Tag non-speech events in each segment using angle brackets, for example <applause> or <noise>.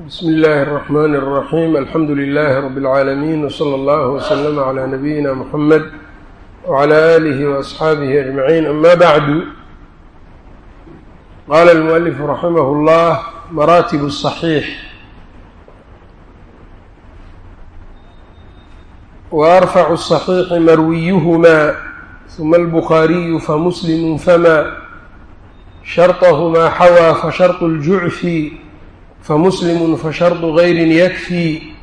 bsm اllh الرحmn الرaحيم alxamdu لlh رb العaalمين وslى اllه وslm عlى نbyina mحamed وعlى آlih وأصxaabih أجمعين ama bعd qala الmؤلف raximh الlh maratib الصحيح وأrfc الصحيiح marwiyhma ثma الbخاriي famusلm fma sharطhma xawى fasharط الjuعfi famuslimu fashardu gayrin yakfii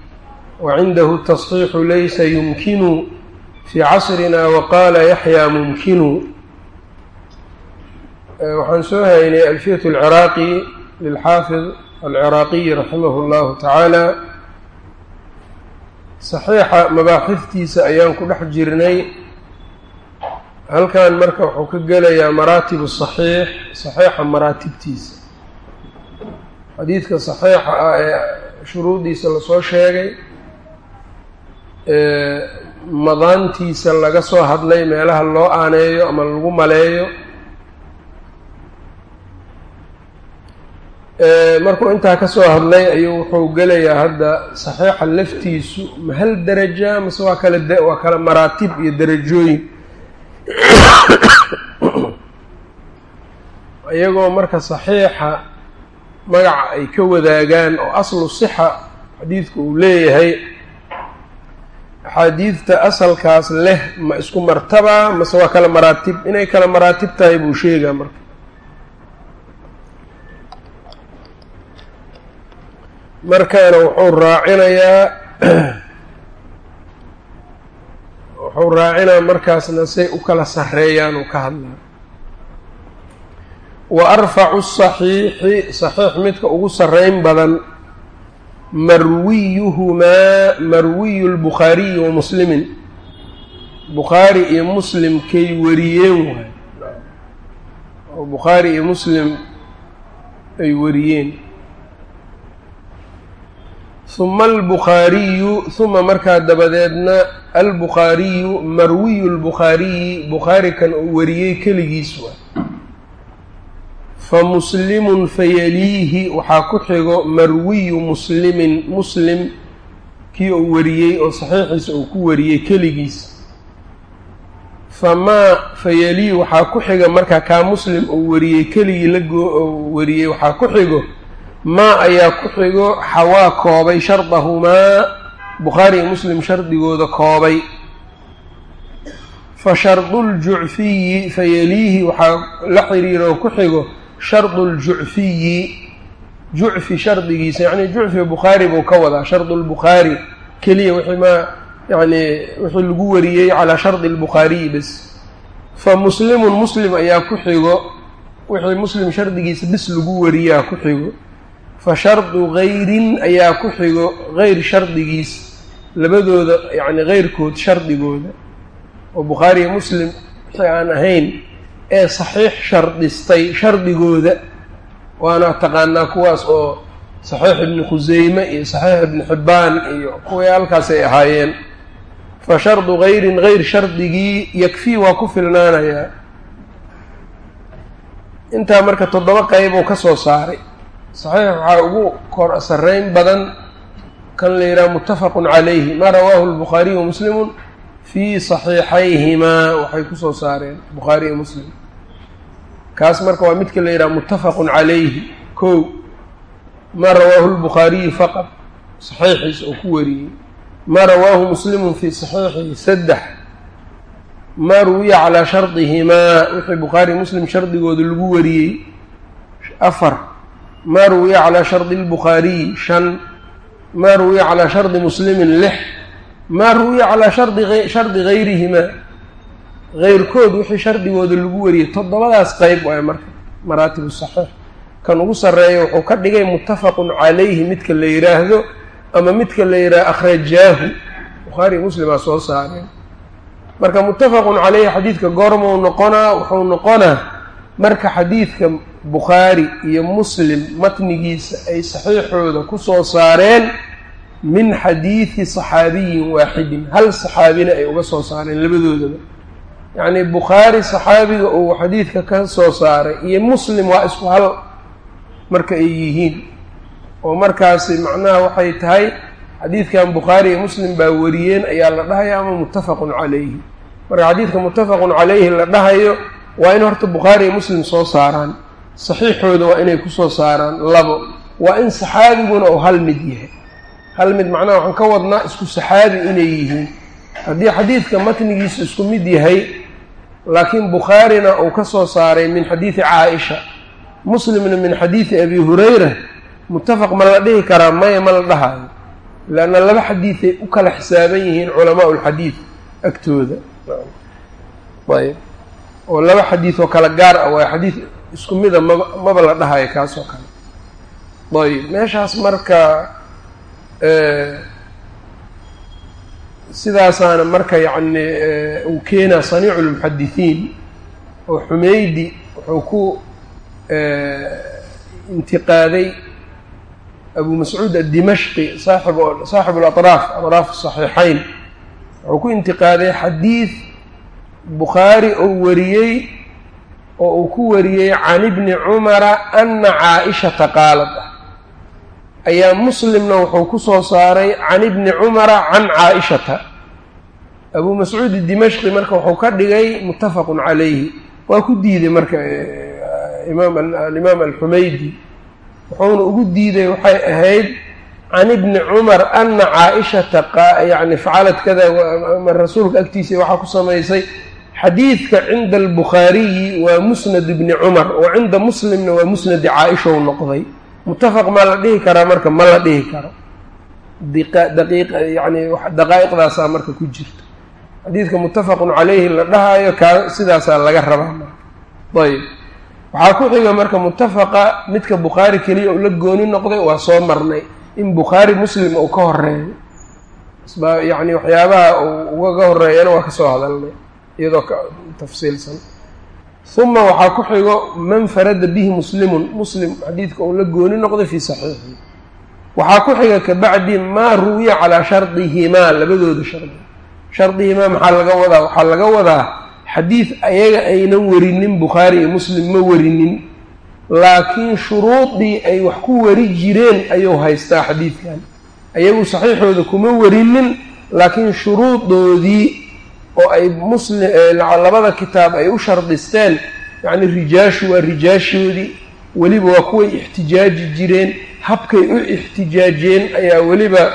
wacindahu tasxiixu laysa yumkinu fii casrinaa waqaala yaxyaa mumkinu waxaan soo haynay alfiyat alciraaqi lilxaafid alciraaqiyi raximahu اllahu tacaala saxiixa mabaaxiftiisa ayaan ku dhex jirnay halkan marka wuxuu ka gelayaa maraatibu saxiix saxiixa maraatibtiisa xadiidka saxiixa ah ee shuruudiisa la soo sheegay madaantiisa laga soo hadlay meelaha loo aaneeyo ama lagu maleeyo. Markuu intaa ka soo hadlay ayuu wuxuu gelayaa hadda saxiixa laftiisu ma hal daraja mase waa kala waa kala maraatib iyo derajooyin <coughs> iyagoo marka saxiixa magaca ay ka wadaagaan oo aslu sixa xadiidku uu leeyahay. Axaadiidta asalkaas leh ma isku martaba mase waa kala maraatib inay kala maraatib tahay buu sheegaa marka. Markaana wuxuu raacinayaa <clears throat> wuxuu raacinaa markaasna say u kala sarreeyaan uu ka hadlaa wa arfacu saxiixi saxiix midka ugu sarreyn badan marwiyuhumaa marwiyu lbukhaariyi wa muslimin. Bukhaari iyo muslim kay wariyeen waay. Oo bukhaari iyo muslim ay wariyeen. Huma albukhaariyu huma markaa dabadeedna albukhaariyu marwiyu lbukhaariyi bukhaari kan uu wariyey keligiis waay famuslimun fayaliihi waxaa ku xigo marwiyu muslimin muslim kii uu wariyey oo saxiixiisa uu ku wariyey keligiis famaa fayaliihi waxaa ku xiga marka kaa muslim uu wariyey keligii la goo wariyey waxaa ku xigo maa ayaa ku xigo xawaa koobay shardahumaa bukhaari iyo muslim shardigooda koobay fa sharduuljucfiyi fayaliihi waxaa la xiriiro ku xigo shardu ljucfiyi jucfi shardigiisa yacni jucfi bukhaari buu ka wadaa shardu lbukhaari keliya wixii maa yacni wixii lagu wariyey calaa shardi lbukhaariyi bes. Fa muslimun muslim ayaa ku xigo wixii muslim shardigiisa bis lagu wariyaa ku xigo. Fa shardu gayrin ayaa ku xigo geyr shardigiis labadooda yacni geyrkood shardigooda. Oo bukhaari iyo muslim wixii aan ahayn ee saxiix shardistay shardigooda waana taqaanaa kuwaas oo saxiix ibni khuseyme iyo saxiix ibni xibbaan iyo kuwii halkaasay ahaayeen. Fa shardu gayrin geyr shardigii yakfii waa ku filnaanayaa. Intaa marka toddoba qeybuu ka soo saaray. Saxiix waxaa ugu kor sarreyn badan kan la yidhaha muttafaqun calayhi maa rawaahu lbukhaariyu muslimun fii saxiixayhimaa waxay ku soo saareen bukhaari iyo muslim. Kaas marka waa midka la yidhaha muttafaqun calayhi kow maa rawaahu lbukhaariyu faqad saxiixiisa oo ku wariyey. Maa rawaahu muslimun fii saxiixihi saddex maa ruwiya calaa shardihimaa wixii bukhaari muslim shardigooda lagu wariyey afar maa ruwiya calaa shardi lbukhaariyi shan maa ruwiya calaa shardi muslimin lix maa ruwiya calaa shardi shardi gayrihimaa geyrkood wixii shardigooda lagu wariyey toddobadaas qeyb waay marka maraatibu saxiix. Kan ugu sarreeya wuxuu ka dhigay muttafaqun calayhi midka la yidhaahdo ama midka la yidhaahdo akhrajaahu. Bukhaari muslimaa soo saareen. Marka muttafaqun caleyhi xadiidka goormuu noqonaa wuxuu noqonaa marka xadiidka bukhaari iyo muslim matnigiisa ay saxiixooda ku soo saareen min xadiidi saxaabiyin waaxidin. Hal saxaabina ay uga soo saareen labadoodaba. Yacnii bukhaari saxaabiga uu xadiidka ka soo saaray iyo muslim waa isku hal marka ay yihiin. Oo markaasi macnaha waxay tahay xadiidkan bukhaari iyo muslim baa wariyeen ayaa la dhahaya ama muttafaqun calayhi. Marka xadiidka muttafaqun calayhi la dhahayo waa in horta bukhaari iyo muslim soo saaraan. Saxiixooda waa inay ku soo saaraan labo. Waa in saxaabiguna uu hal mid yahay hal mid macnaha waxaan ka wadnaa isku saxaabi inay yihiin. Haddii xadiidka matnigiisu isku mid yahay laakiin bukhaarina uu ka soo saaray min xadiidi caaisha muslimna min xadiidi abi hurayra muttafaq ma la dhihi karaa maya ma la dhahaayo leanna laba xadiiday u kala xisaaban yihiin culamaa lxadiid agtooda. Ayb oo laba xadiid oo kala gaar ah waa xadiid isku mida maba maba la dhahayo kaasoo kale. Ayb meeshaas marka sidaasaana marka yacni uu keenaa saniicu lmuxadisiin oo xumeydi wuxuu ku intiqaaday abu mascuud addimashqi saaxib saaxibu alatraaf atraaf saxiixayn wuxuu ku intiqaaday xadiid bukhaari oo wariyey oo uu ku wariyey can ibni cumara ana caa-ishata qaalad ah ayaa muslimna wuxuu ku soo saaray can ibni cumara can caa-ishata. Abuu mascuud dimashqi marka wuxuu ka dhigay muttafaqun calayhi. Waa ku diiday marka imaam alimaam alxumaydi wuxuuna ugu diiday waxay ahayd can ibni cumar ana caa-ishata yani facalad kada rasuulka agtiisa waxaa ku samaysay. Xadiidka cinda albukhaariyi waa musnad ibni cumar oo cinda muslimna waa musnadi caa-isha u noqday muttafaq maa la dhihi karaa marka ma la dhihi karo yani daqaa'iqdaasaa marka ku jirta xadiidka muttafaqun calayhi la dhahaayo kaa sidaasaa laga rabaa marka ayb waxaa ku xiga marka muttafaqa midka bukhaari keliya uu la gooni noqday waa soo marnay in bukhaari muslim uu ka horeeyo yani waxyaabaha uu ugaga horeeyana waa ka soo hadalnay iyadoo ka tafsiilsan uma waxaa ku xigo man farada bihi muslimun muslim xadiidka uu la gooni noqday fii saxiixihi. Waxaa ku xiga kabacdi maa ruwiya calaa shardihimaa labadooda shardi. Shardihimaa maxaa laga wadaa? Waxaa laga wadaa xadiid ayaga aynan warinin bukhaari iyo muslim ma warinin laakiin shuruudii ay wax ku wari jireen ayuu haystaa xadiidkan. Ayagu saxiixooda kuma warinin laakiin shuruudoodii oo ay muslim labada kitaab ay u shardisteen yacni rijaashu waa rijaashoodii weliba waa kuway ixtijaaji jireen habkay u ixtijaajeen ayaa weliba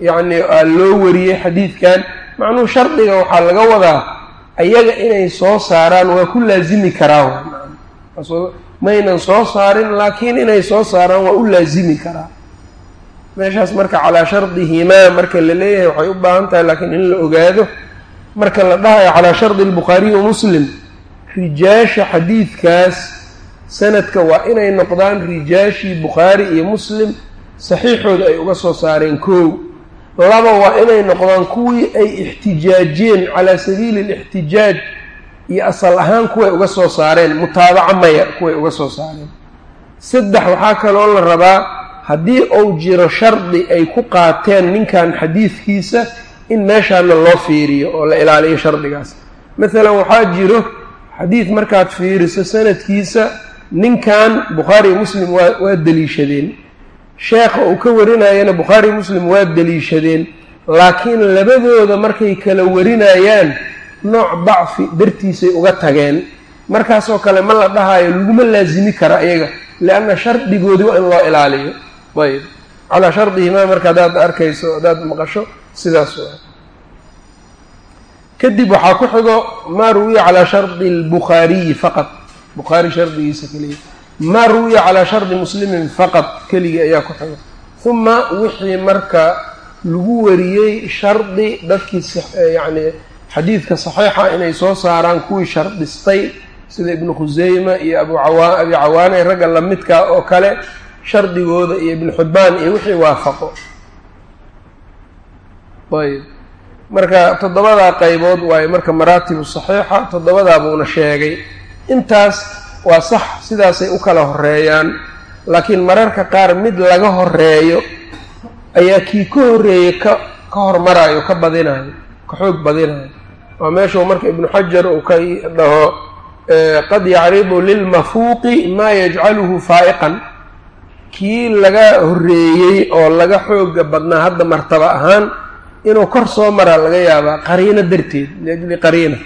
yacni loo wariyey xadiidkan. Macnuhu shardiga waxaa laga wadaa ayaga inay soo saaraan waa ku laazimi karaa maynan soo saarin laakiin inay soo saaraan waa u laazimi karaa. Meeshaas marka calaa shardihimaa marka la leeyahay waxay u baahan tahay laakiin in la ogaado marka la dhahayo calaa shardi albukhaariyi wa muslim rijaasha xadiidkaas sanadka waa inay noqdaan rijaashii bukhaari iyo muslim saxiixooda ay uga soo saareen koow. Laba waa inay noqdaan kuwii ay ixtijaajeen calaa sabiili alixtijaaj iyo asal ahaan kuway uga soo saareen mutaabaca maya kuway uga soo saareen. Saddex waxaa kaloo la rabaa haddii uu jiro shardi ay ku qaateen ninkan xadiidkiisa in meeshaana loo fiiriyo oo la ilaaliyo shardigaas. Maalan waxaa jiro xadiid markaad fiiriso sanadkiisa ninkan bukhaari iyo muslim waa waa deliishadeen. Sheekha uu ka warinayana bukhaari muslim waa deliishadeen. Laakiin labadooda markay kala warinayaan nooc dacfi dartiisay uga tageen. Markaasoo kale ma la dhahayo laguma laasimi kara iyaga lianna shardigoodii waa in loo ilaaliyo. Ayb calaa shardihimaa marka haddaad arkayso haddaad maqasho sidaas waa kadib waxaa ku xigo maa ruwiya calaa shardi albukhaariyi faqad bukhaari shardigiisa keliya. Maa ruwiya calaa shardi muslimin faqad keligii ayaa ku xigo. Uma wixii marka lagu wariyey shardi dadkii yacni xadiidka saxiixa inay soo saaraan kuwii shardistay sida ibnu khuseyma iyo abu cawa abi cawaane ragga lamidkaa oo kale shardigooda iyo ibnu xibbaan iyo wixii waafaqo ayb. Marka toddobadaa qaybood waayo marka maraatibu saxiixa toddobadaa buuna sheegay. Intaas waa sax sidaasay u kala horeeyaan laakiin mararka qaar mid laga horeeyo ayaa kii ka horreeyey ka ka hormarayo ka badinayo ka xoog badinayo waa meeshuu marka ibnu xajar uu ka dhaho qad yacridu lilmafuuqi maa yajcaluhu faa'iqan. Kii laga horreeyey oo laga xooga badnaa hadda martaba ahaan inuu kor soo maraa laga yaabaa qariino darteed liajli qariina.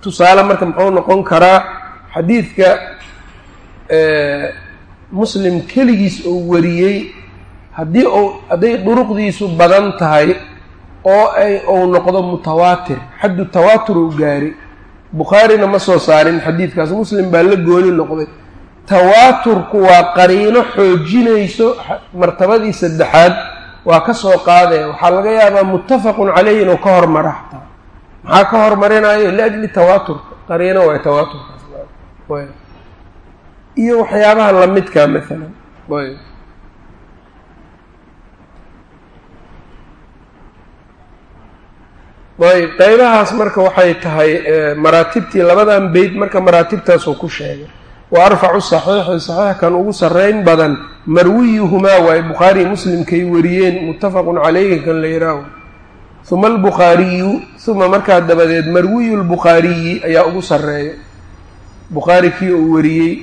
Tusaale marka muxuu noqon karaa xadiidka muslim keligiis uu wariyey haddii uu hadday duruqdiisu badan tahay oo ay uu noqdo mutawaatir. Xaddu tawaatur uu gaari. Bukhaarina ma soo saarin xadiidkaas. Muslim baa la gooni noqday. Tawaaturku waa qariino xoojinayso martabadii saddexaad waa ka soo qaadee. Waxaa laga yaabaa muttafaqun caleyhi inuu ka hormara xataa. Maxaa ka hormarinayo liajli tawaaturka. Qariino waay tawaaturkaas. Iyo waxyaabaha lamidkaa maalan ayb qeybahaas marka waxay tahay maraatibtii labadan beyt marka maraatibtaasuu ku sheegay wa arfacu saxiixi saxiixkan ugu sarreyn badan marwiyuhumaa waaye bukhaari muslimkay wariyeen muttafaqun calayhi kan la yihaaho huma albukhaariyu huma markaa dabadeed marwiyu lbukhaariyi ayaa ugu sarreeya. Bukhaari kii uu wariyey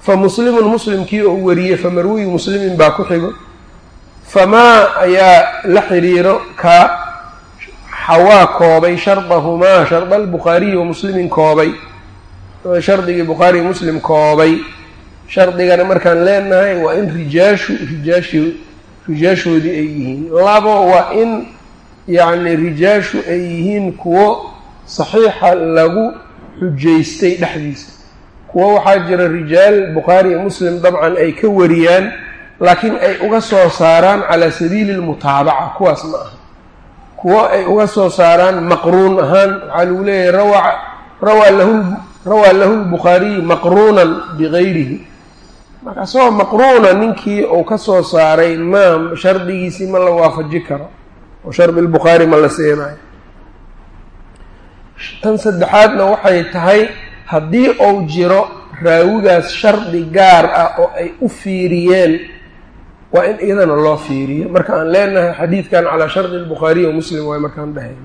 fa muslimun muslim kii uu wariyey fa marwiyu muslimin baa ku xigo. Famaa ayaa la xidhiiro ka xawaa koobay shardahumaa sharda albukhaariyi wa muslimin koobay shardigii bukhaari muslim koobay. Shardigana markaan leenahay waa in rijaashu rijaashi rijaashoodii ay yihiin. Labo waa in yacni rijaashu ay yihiin kuwo saxiixa lagu xujaystay dhexdiisa. Kuwo waxaa jira rijaal bukhaari muslim dabcan ay ka wariyaan laakiin ay uga soo saaraan calaa sabiili lmutaabaca kuwaas ma aha. Kuwo ay uga soo saaraan maqruun ahaan waxaa lagu leeyahay rawa rawaa lahu rawaa lahu lbukhaariyu maqruunan bigayrihi. Marka isagoo maqruuna ninkii uu ka soo saaray ma shardigiisii ma la waafaji karo oo shardi lbukhaari ma la siinayo tan saddexaadna waxay tahay haddii uu jiro raawigaas shardi gaar ah oo ay u fiiriyeen waa in iyadana loo fiiriyo. Marka aan leenahay xadiidkan calaa shardi lbukhaariyi wa muslim waay markaan dhahay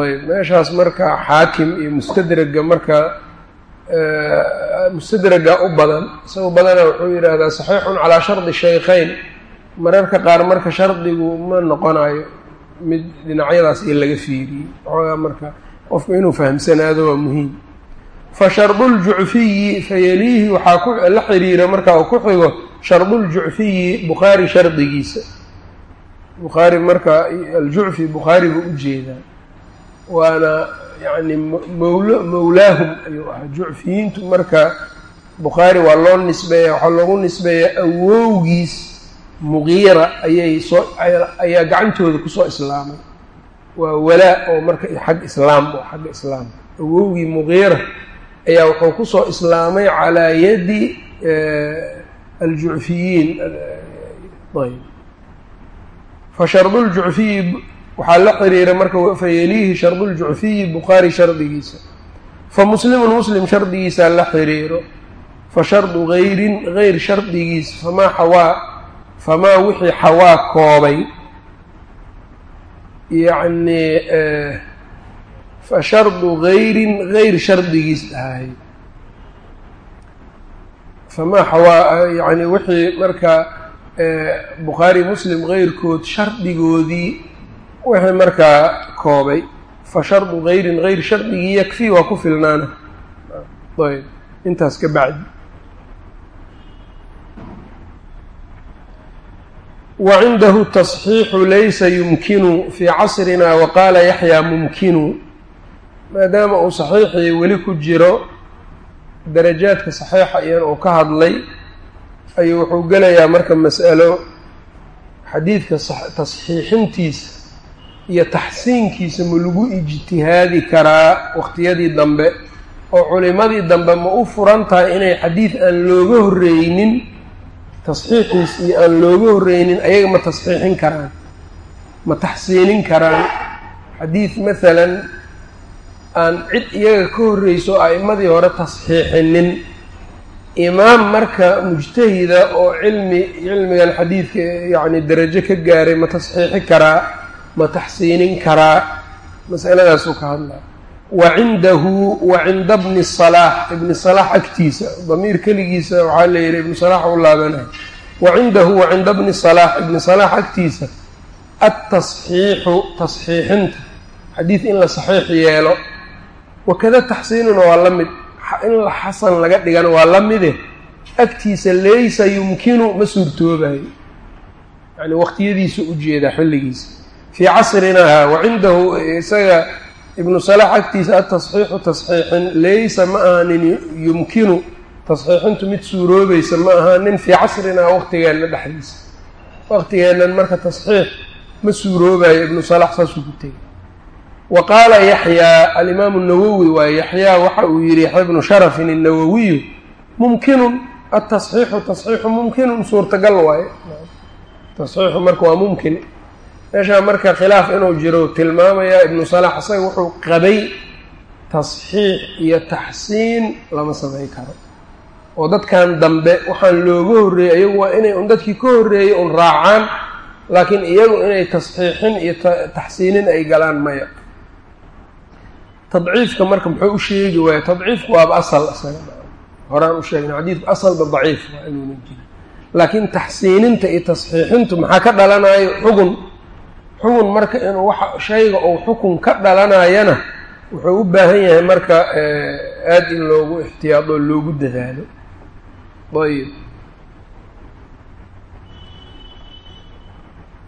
ayb meeshaas marka xaakim iyo mustadraga marka mustadraga u badan isagu badana wuxuu yidhaahdaa saxiixun calaa shardi shaykhayn. Mararka qaar marka shardigu ma noqonayo mid dhinacyadaas iyo laga fiiriyey waxoogaa marka qofku inuu fahamsanaado waa muhiim. Fa sharduljucfiyi fayaliihi waxaa ku la xiriira marka uu ku xigo sharduljucfiyi bukhaari shardigiisa. Bukhaari marka aljucfi bukhaari buu jeedaa waana mawlo mawlaahum ayuu ahaa. Jucfiyiintu marka bukhaari waa loo nisbeeya waxaa loogu nisbeeyaa awowgiis muqiira ayay soo ayaa gacantooda ku soo islaamay. Waa walaa oo marka xag islaam oo xagga islaamka awowgii muqiira ayaa wuxuu ku soo islaamay calaa yadi aljucfiyiin ayb. Fa sharduljucfiyi waxaa la xiriira marka fayeliihi sharduljucfiyi bukhaari shardigiisa. Fa muslimun muslim shardigiisaa la xiriiro. Fa shardu gayrin gayr shardigiis famaa xawaa famaa wixii xawaa koobay. Yacni fa shardu gayrin gayr shardigiis ahay. Famaa xawaa yani wixii marka bukhaari muslim geyrkood shardigoodii wixii markaa koobay fa shardu gayrin gayr shardigii yakfii waa ku filnaana. Ayb intaas ka bacdi. Wa cindahu tasxiixu laysa yumkinu fii casrina wa qaala yaxyaa mumkinu. Maadaama uu saxiixii weli ku jiro darajaadka saxiixa iyan uu ka hadlay ayuu wuxuu gelayaa marka mas'alo xadiidka tasxiixintiisa iyo taxsiinkiisa ma lagu ijtihaadi karaa waqtiyadii dambe oo culimadii dambe ma u furan tahay inay xadiid aan looga horreynin tasxiixiis iyo aan looga horreynin ayaga ma tasxiixin karaan ma taxsiinin karaan. Xadiid masalan aan cid iyaga ka horreyso a'immadii hore tasxiixinin. Imaam marka mujtahida oo cilmi cilmigan xadiidka yacni darajo ka gaaray ma tasxiixi karaa ma taxsiinin karaa? Masaladaasuu ka hadlaa. Wa cindahu wa cinda bni salaax ibni salaax agtiisa damiir keligiisa waxaa la yidhi ibnu salaax u laabanayo. Wa cindahu wa cinda bni salaax ibni salaax agtiisa altasxiixu tasxiixinta. Xadiid in la saxiix yeelo. Wakada taxsiinuna waa la mid. In la xasan laga dhigana waa la mide. Agtiisa laysa yumkinu ma suurtoobayo yani waqtiyadiisa u jeedaa xilligiisa fii casrinaha wa cindahu isaga ibnu salaax agtiisa atasxiixu tasxiixin laysa ma ahanin yumkinu tasxiixintu mid suuroobaysa ma ahaanin fii casrinaa waqtigeenna dhexdiisa. Waqtigeennan marka tasxiix ma suuroobayo ibnu salaax saasuu ku tegay wa qaala yaxyaa alimaamu nawowi waa yaxyaa waxa uu yihi yaxya bnu sharafin الnawowiyu mumkinun atasxiixu tasxiixu mumkinun suurtagal waaye. Tasxiixu marka waa mumkin meeshaa marka khilaaf inuu jiro tilmaamayaa ibnu salax isaga wuxuu qabay tasxiix iyo taxsiin lama samayn karo. Oo dadkan dambe waxaan looga horreeyey iyagu waa inay un dadkii ka horreeyey un raacaan laakiin iyagu inay tasxiixin iyo taxsiinin ay galaan maya. Tadciifka marka muxuu u sheegi waaya tadciifku waaba asal isaga horaan u sheegna xadiidku asalba daciif waa inuuna jirin laakiin taxsiininta iyo tasxiixintu maxaa ka dhalanayo xugun xukun marka inuu wa shayga ou xukun ka dhalanayana wuxuu u baahan yahay marka eh, aada in loogu ixtiyaado oo loogu dadaalo. Ayb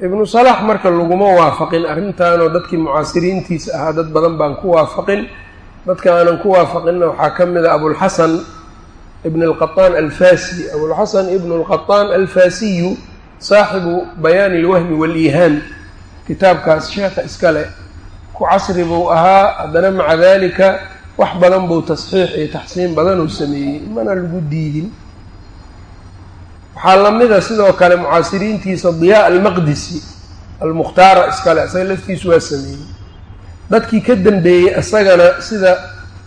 ibnu salax marka laguma waafaqin arrintaanoo dadkii mucaasiriintiisa ahaa dad badan baan ku waafaqin. Dadka aanan ku waafaqinna waxaa ka mid a abulxasan ibn alqaطaan alfasiy abulxasan ibn alqaطaan alfasiyu saaxibu bayaan ilwahmi waliihaan kitaabkaas sheekha iskale ku casri buu ahaa haddana maca dalika wax badan buu tasxiix iyo taxsiin badanuu sameeyey. Mana lagu diidin. Waxaa lamida sidoo kale mucaasiriintiisa diyaa almaqdisi almukhtaara iskale isaga laftiisu waa sameeyey. Dadkii ka dambeeyey isagana sida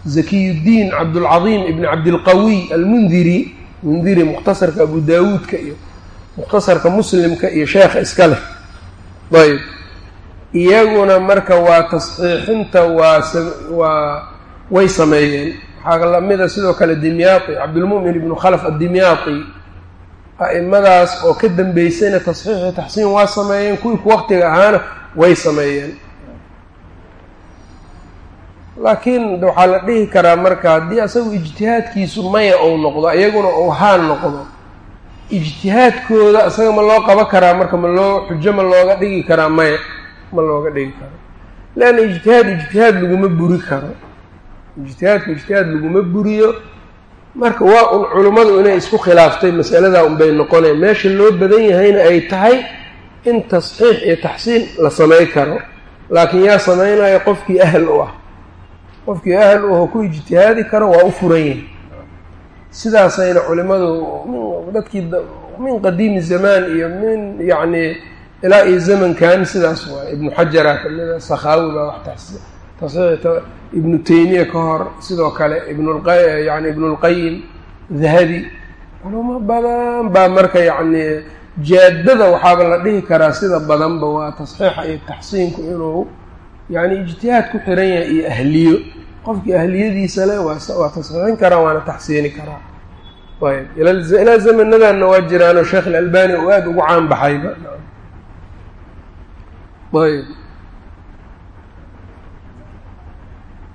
zakiyuddiin cabdulcadiim ibn cabdilqawiy almundiri mundiri mukhtasarka abu daawuudka iyo mukhtasarka muslimka iyo sheekha iska leh. Ayb iyaguna marka waa tasxiixinta waa waa way sameeyeen. Waxaa lamida sidoo kale dimyaati cabdulmu'min ibnu khalaf addimyaati a'imadaas oo ka dambeysayna tasxiixi taxsiin waa sameeyeen kuwii ku waqtiga ahaana way sameeyeen. Laakiin waxaa la dhihi karaa marka haddii asagu ijtihaadkiisu maya ou noqdo iyaguna ou haan noqdo ijtihaadkooda isaga ma loo qabo karaa marka ma loo xujo ma looga dhigi karaa maya ma looga dhigi karo. Leanna ijtihaad ijtihaad laguma buri karo. Ijtihaadku ijtihaad laguma buriyo. Marka waa un culummadu inay isku khilaaftay masaladaa unbay noqoneen. Meesha loo badan yahayna ay tahay in tasxiix iyo taxsiin la samay karo. Laakiin yaa samaynayo qofkii ahl u ah. Qofkii ahl u aho ku ijtihaadi karo waa u furan yahay. Sidaasayna culimmadu dadkii min qadiimi zamaan iyo min yacni ilaa iyo zamankan sidaas waay ibnu xajara kamida sakhaawi baa wax tasxiix ibnu taymiya ka hor sidoo kale ibnyani ibnulqayim dahabi culamo badan baa marka yacni jaadada waxaaba la dhihi karaa sida badanba waa tasxiixa iyo taxsiinku inuu yani ijtihaad ku xiran yahay iyo ahliyo. Qofkii ahliyadiisa le waa tasxiixin karaa waana taxsiini karaa. Ayb ilaa zamanadanna waa jiraanoo sheekh ilalbani uu aada ugu caan baxayba ayb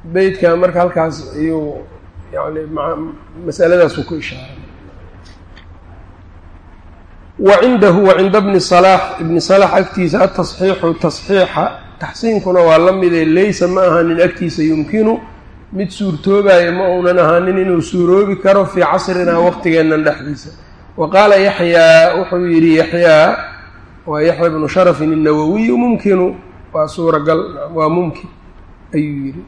beytka marka halkaas ayuu yani masaladaasuu ku ishaaray. Wa cindahu wa cinda bni salaax ibni salaax agtiisa atasxiixu tasxiixa. Taxsiinkuna waa la mide laysa ma ahanin agtiisa yumkinu. Mid suurtoobayo ma uunan ahaanin inuu suuroobi karo fii casrinaa waqtigeennan dhexdiisa. Wa qaala yaxyaa wuxuu yidhi yaxyaa waa yaxya bnu sharafin innawawiyu mumkinu. Waa suuragal waa mumkin ayuu yidhi.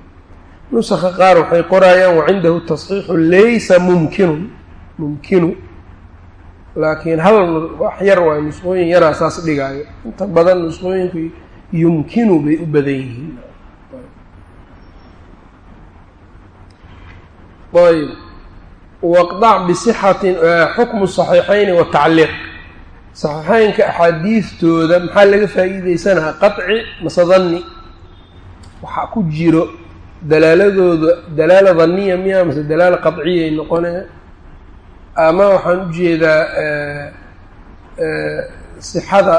Nusaka qaar waxay qorayaan wa cindahu tasxiixu laysa mumkinun mumkinu. Laakiin hal wax yar waay nusqooyin yaraa saas dhigaayo. Inta badan nusqooyinku yumkinu bay u badan yihiin. Ayb waqdac bisixatin xukmu saxiixayni watacliiq saxiixeynka axaadiistooda maxaa laga faa'iideysanaa qaطci mase danni waxaa ku jiro dalaaladooda dalaala daniya miya mase dalaala qadciyay noqonaya ama waxaan u jeedaa sixada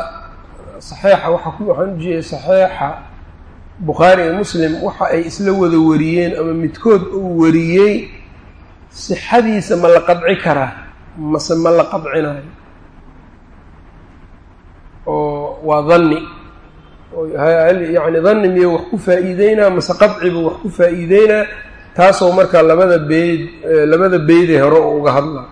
saxiixa waa waxaan u jeedaa saxiixa bukhaari iyo muslim waxa ay isla wada wariyeen ama midkood uu wariyey sixadiisa ma la qadci karaa? Mase ma la qadcinayo oo waa danni yacni danni miyo wax ku faa'iideynaa mase qadcibu wax ku faa'iideynaa taasoo markaa labada beyd labada beydee hore oo uga hadlaa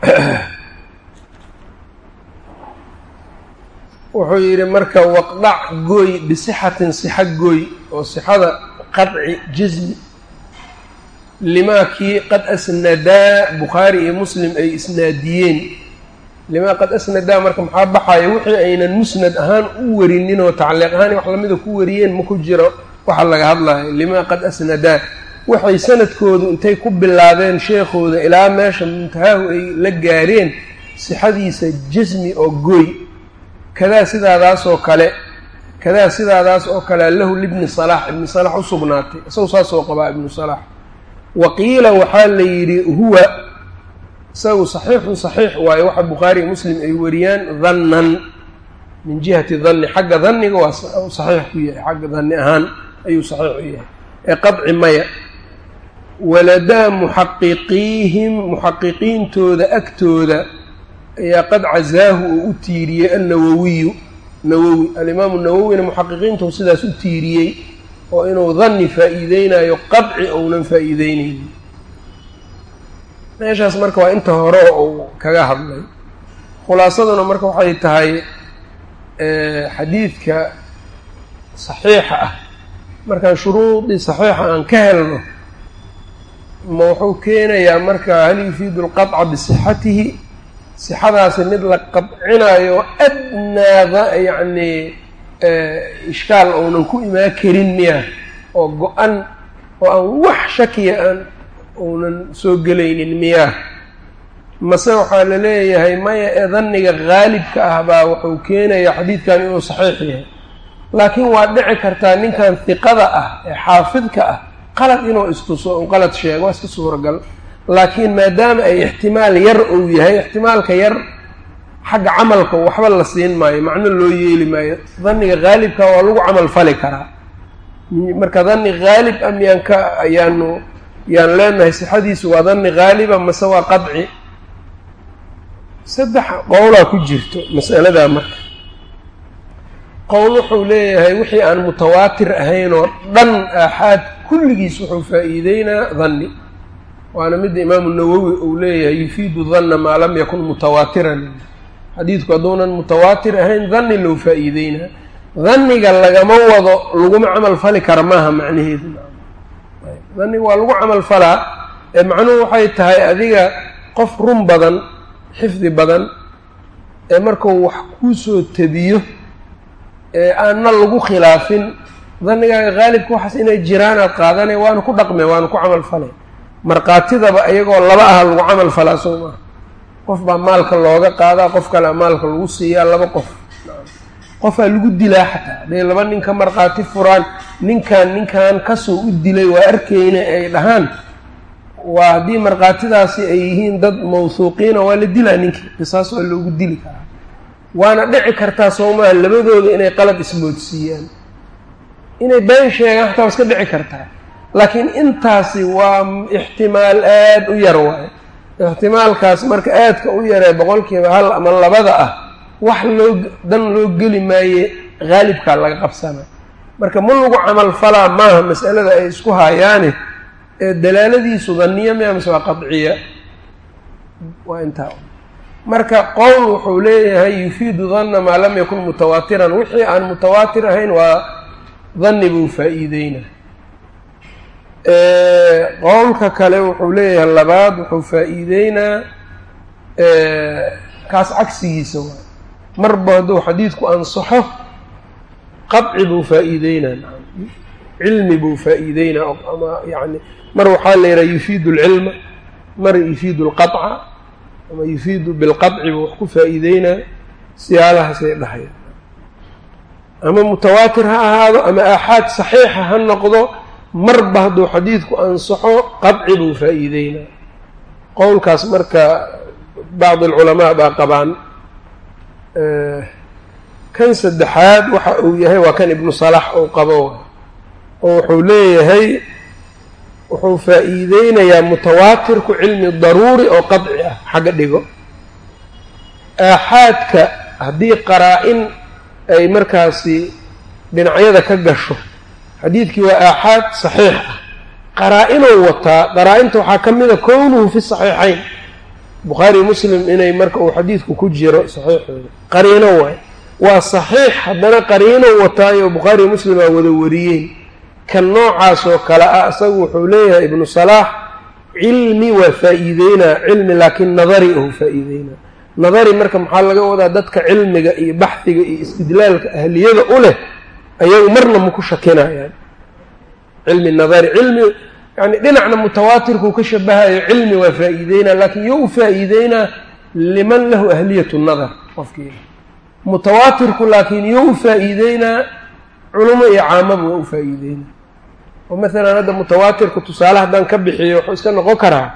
<clears throat> wuxuu yidhi marka waqdac gooy bisixatin sixa gooy oo sixada qadci jasmi limaa kii qad asnadaa bukhaari iyo muslim ay isnaadiyeen. Limaa qad asnadaa marka maxaa baxaya wixii aynan musnad ahaan u warinin oo tacliiq ahaan wax lamida ku wariyeen ma ku jiro waxa laga hadlayo limaa qad asnadaa waxay sanadkoodu intay ku bilaabeen sheekhooda ilaa meesha muntahaahu ay la gaareen sixadiisa jasmi oo gooy kadaa sidaadaas oo kale kadaa sidaadaas oo kale lahu libni salaax ibni salaax u sugnaatay. Isagu saasoo qabaa ibnu salaax wa qiila waxaa la yidhi huwa isagu saxiixun saxiix waayo waxa bukhaari muslim ay wariyaan dannan min jihati danni xagga danniga waa saxiix ku yahay xagga danni ahaan ayuu saxiix u yahay. Ee qadci maya waladaa muxaqiqiihim muxaqiqiintooda agtooda ayaa qad casaahu oo u tiiriyey annawowiyu nawowi alimaamu nawowina muxaqiqiintu sidaas u tiiriyey oo inuu danni faa'iideynayo qadci ounan faa'iideyneynin meeshaas marka waa inta hore uu kaga hadlay. Khulaasaduna marka waxay tahay xadiidka saxiixa ah. Markaan shuruudii saxiixa aan ka helno ma wuxuu keenayaa marka hal yufiidu alqaطca bisixatihi? Sixadaasi mid la qadcinayo adnaada yacni ishkaal ounan ku imaan karin miya oo go-an oo aan wax shakiya aan ounan soo gelaynin miyaa mase waxaa la leeyahay maya ee danniga haalibka ah baa wuxuu keenayaa xadiidkan inuu saxiix yahay. Laakiin waa dhici kartaa ninkan hiqada ah ee xaafidka ah qalad inuu istuso u qalad sheego waa iska suuragal laakiin maadaama ay ixtimaal yar uu yahay ixtimaalka yar xagga camalka waxba la siin maayo macno loo yeeli maayo. Danniga haalibka waa lagu camal fali karaa. Marka danni haalib a miyaan ka ayaanu yaan leenahay sixadiisu waa danni haaliba mase waa qadci. Saddex qowlaa ku jirto mas'aladaa marka. Qowl wuxuu leeyahay wixii aan mutawaatir ahayn oo dhan aaxaad kulligiis wuxuu faa'iideynaa danni waana midda imaamu nawowi uu leeyahay yufiidu danna maa lam yakun mutawaatiran xadiidku hadduunan mutawaatir ahayn danni loo faa'iideynaa danniga lagama wado laguma camal fali kara maaha macnaheedu. Danniga waa lagu camal falaa ee macnuhu waxay tahay adiga qof run badan xifdi badan ee markuu wax kuu soo tabiyo ee aanna lagu khilaafin dannigaaga haalibka waxaas inay jiraanaad qaadanay waana ku dhaqme waana ku camal falay. Markhaatidaba iyagoo laba ah lagu camal falaa soo maaha qof baa maalka looga qaadaa qof kalea maalka lagu siiyaa laba qof. Qofaa lagu dilaa xataa. Hadday laba nin ka markhaati furaan ninkan ninkan ka soo u dilay waa arkeyna ay dhahaan. Waa haddii markhaatidaasi ay yihiin dad mawhuuqiina waa la dilaa ninkii. Qisaas waa loogu dili karaa. Waana dhici kartaa soo maaha labadooda inay qalad ismoodsiiyaan inay been sheegaan xataa waa iska dhici kartaa. Laakiin intaasi waa ixtimaal aada u yar waayo ixtimaalkaas marka aadka u yaree boqolkiiba hal ama labada ah wax loo dan loo geli maaye haalibkaa laga qabsana. Marka ma lagu camal falaa maaha mas'alada ay isku haayaane ee dalaaladiisu danniya miya mise waa qadciya? Waa intaa. Marka qowl wuxuu leeyahay yufiidu danna maa lam yakun mutawaatiran wixii aan mutawaatir ahayn waa danni buu faa'iideyna qowlka kale wuxuu leeyahay labaad wuxuu faa'iideynaa kaas cagsigiisa waay marba hadduu xadiidku ansaxo qadci buu faa'iideynaa cilmi buu faa'iideynaa ama yani mar waxaa la yidhaha yufiidu alcilma mar yufiidu alqaطca ama yufiidu bilqaطci buu wax ku faa'iideynaa siyaalahaasay dhahaya. Ama mutawaatir ha ahaado ama aaxaad saxiixa ha noqdo marba hadduu xadiidku ansaxo qadci buu faa'iideynaa. Qowlkaas marka bacdi alculamaa baa qabaan. Kan saddexaad waxa uu yahay waa kan ibnu salax uu qabo oo wuxuu leeyahay wuxuu faa'iideynayaa mutawaatirku cilmi daruuri oo qadci ah xagga dhigo. Aaxaadka haddii qaraa-in ay markaasi dhinacyada ka gasho xadiidkii waa aaxaad saxiix. Ah qaraa-inuu wataa qaraa-inta waxaa ka mida kownuhu fi saxiixayn. Bukhaari muslim inay marka uu xadiidku ku jiro saxiixooda. Qariino waay. Waa saxiix haddana qariino wataayo bukhaari muslim aa wada wariyeen. Kan noocaas oo kale ah isagu wuxuu leeyahay ibnu salaax cilmi waa faa'iideynaa cilmi laakiin nadari ou faa'iideynaa nadari marka maxaa laga wadaa dadka cilmiga iyo baxhiga iyo istidlaalka ahliyada u leh ayagu marna ma ku shakinayaan. Cilmi nadari cilmi yani dhinacna mutawaatirkuu ka shabahayo cilmi waa faa'iideynaa laakiin yo u faa'iideynaa liman lahu ahliyatu nadar qofkii. Mutawaatirku laakiin yo u faa'iideynaa culumo iyo caamaba waa u faa'iideynaa oo maalan hadda mutawaatirku tusaale haddaan ka bixiyo wuxuu iska noqon karaa.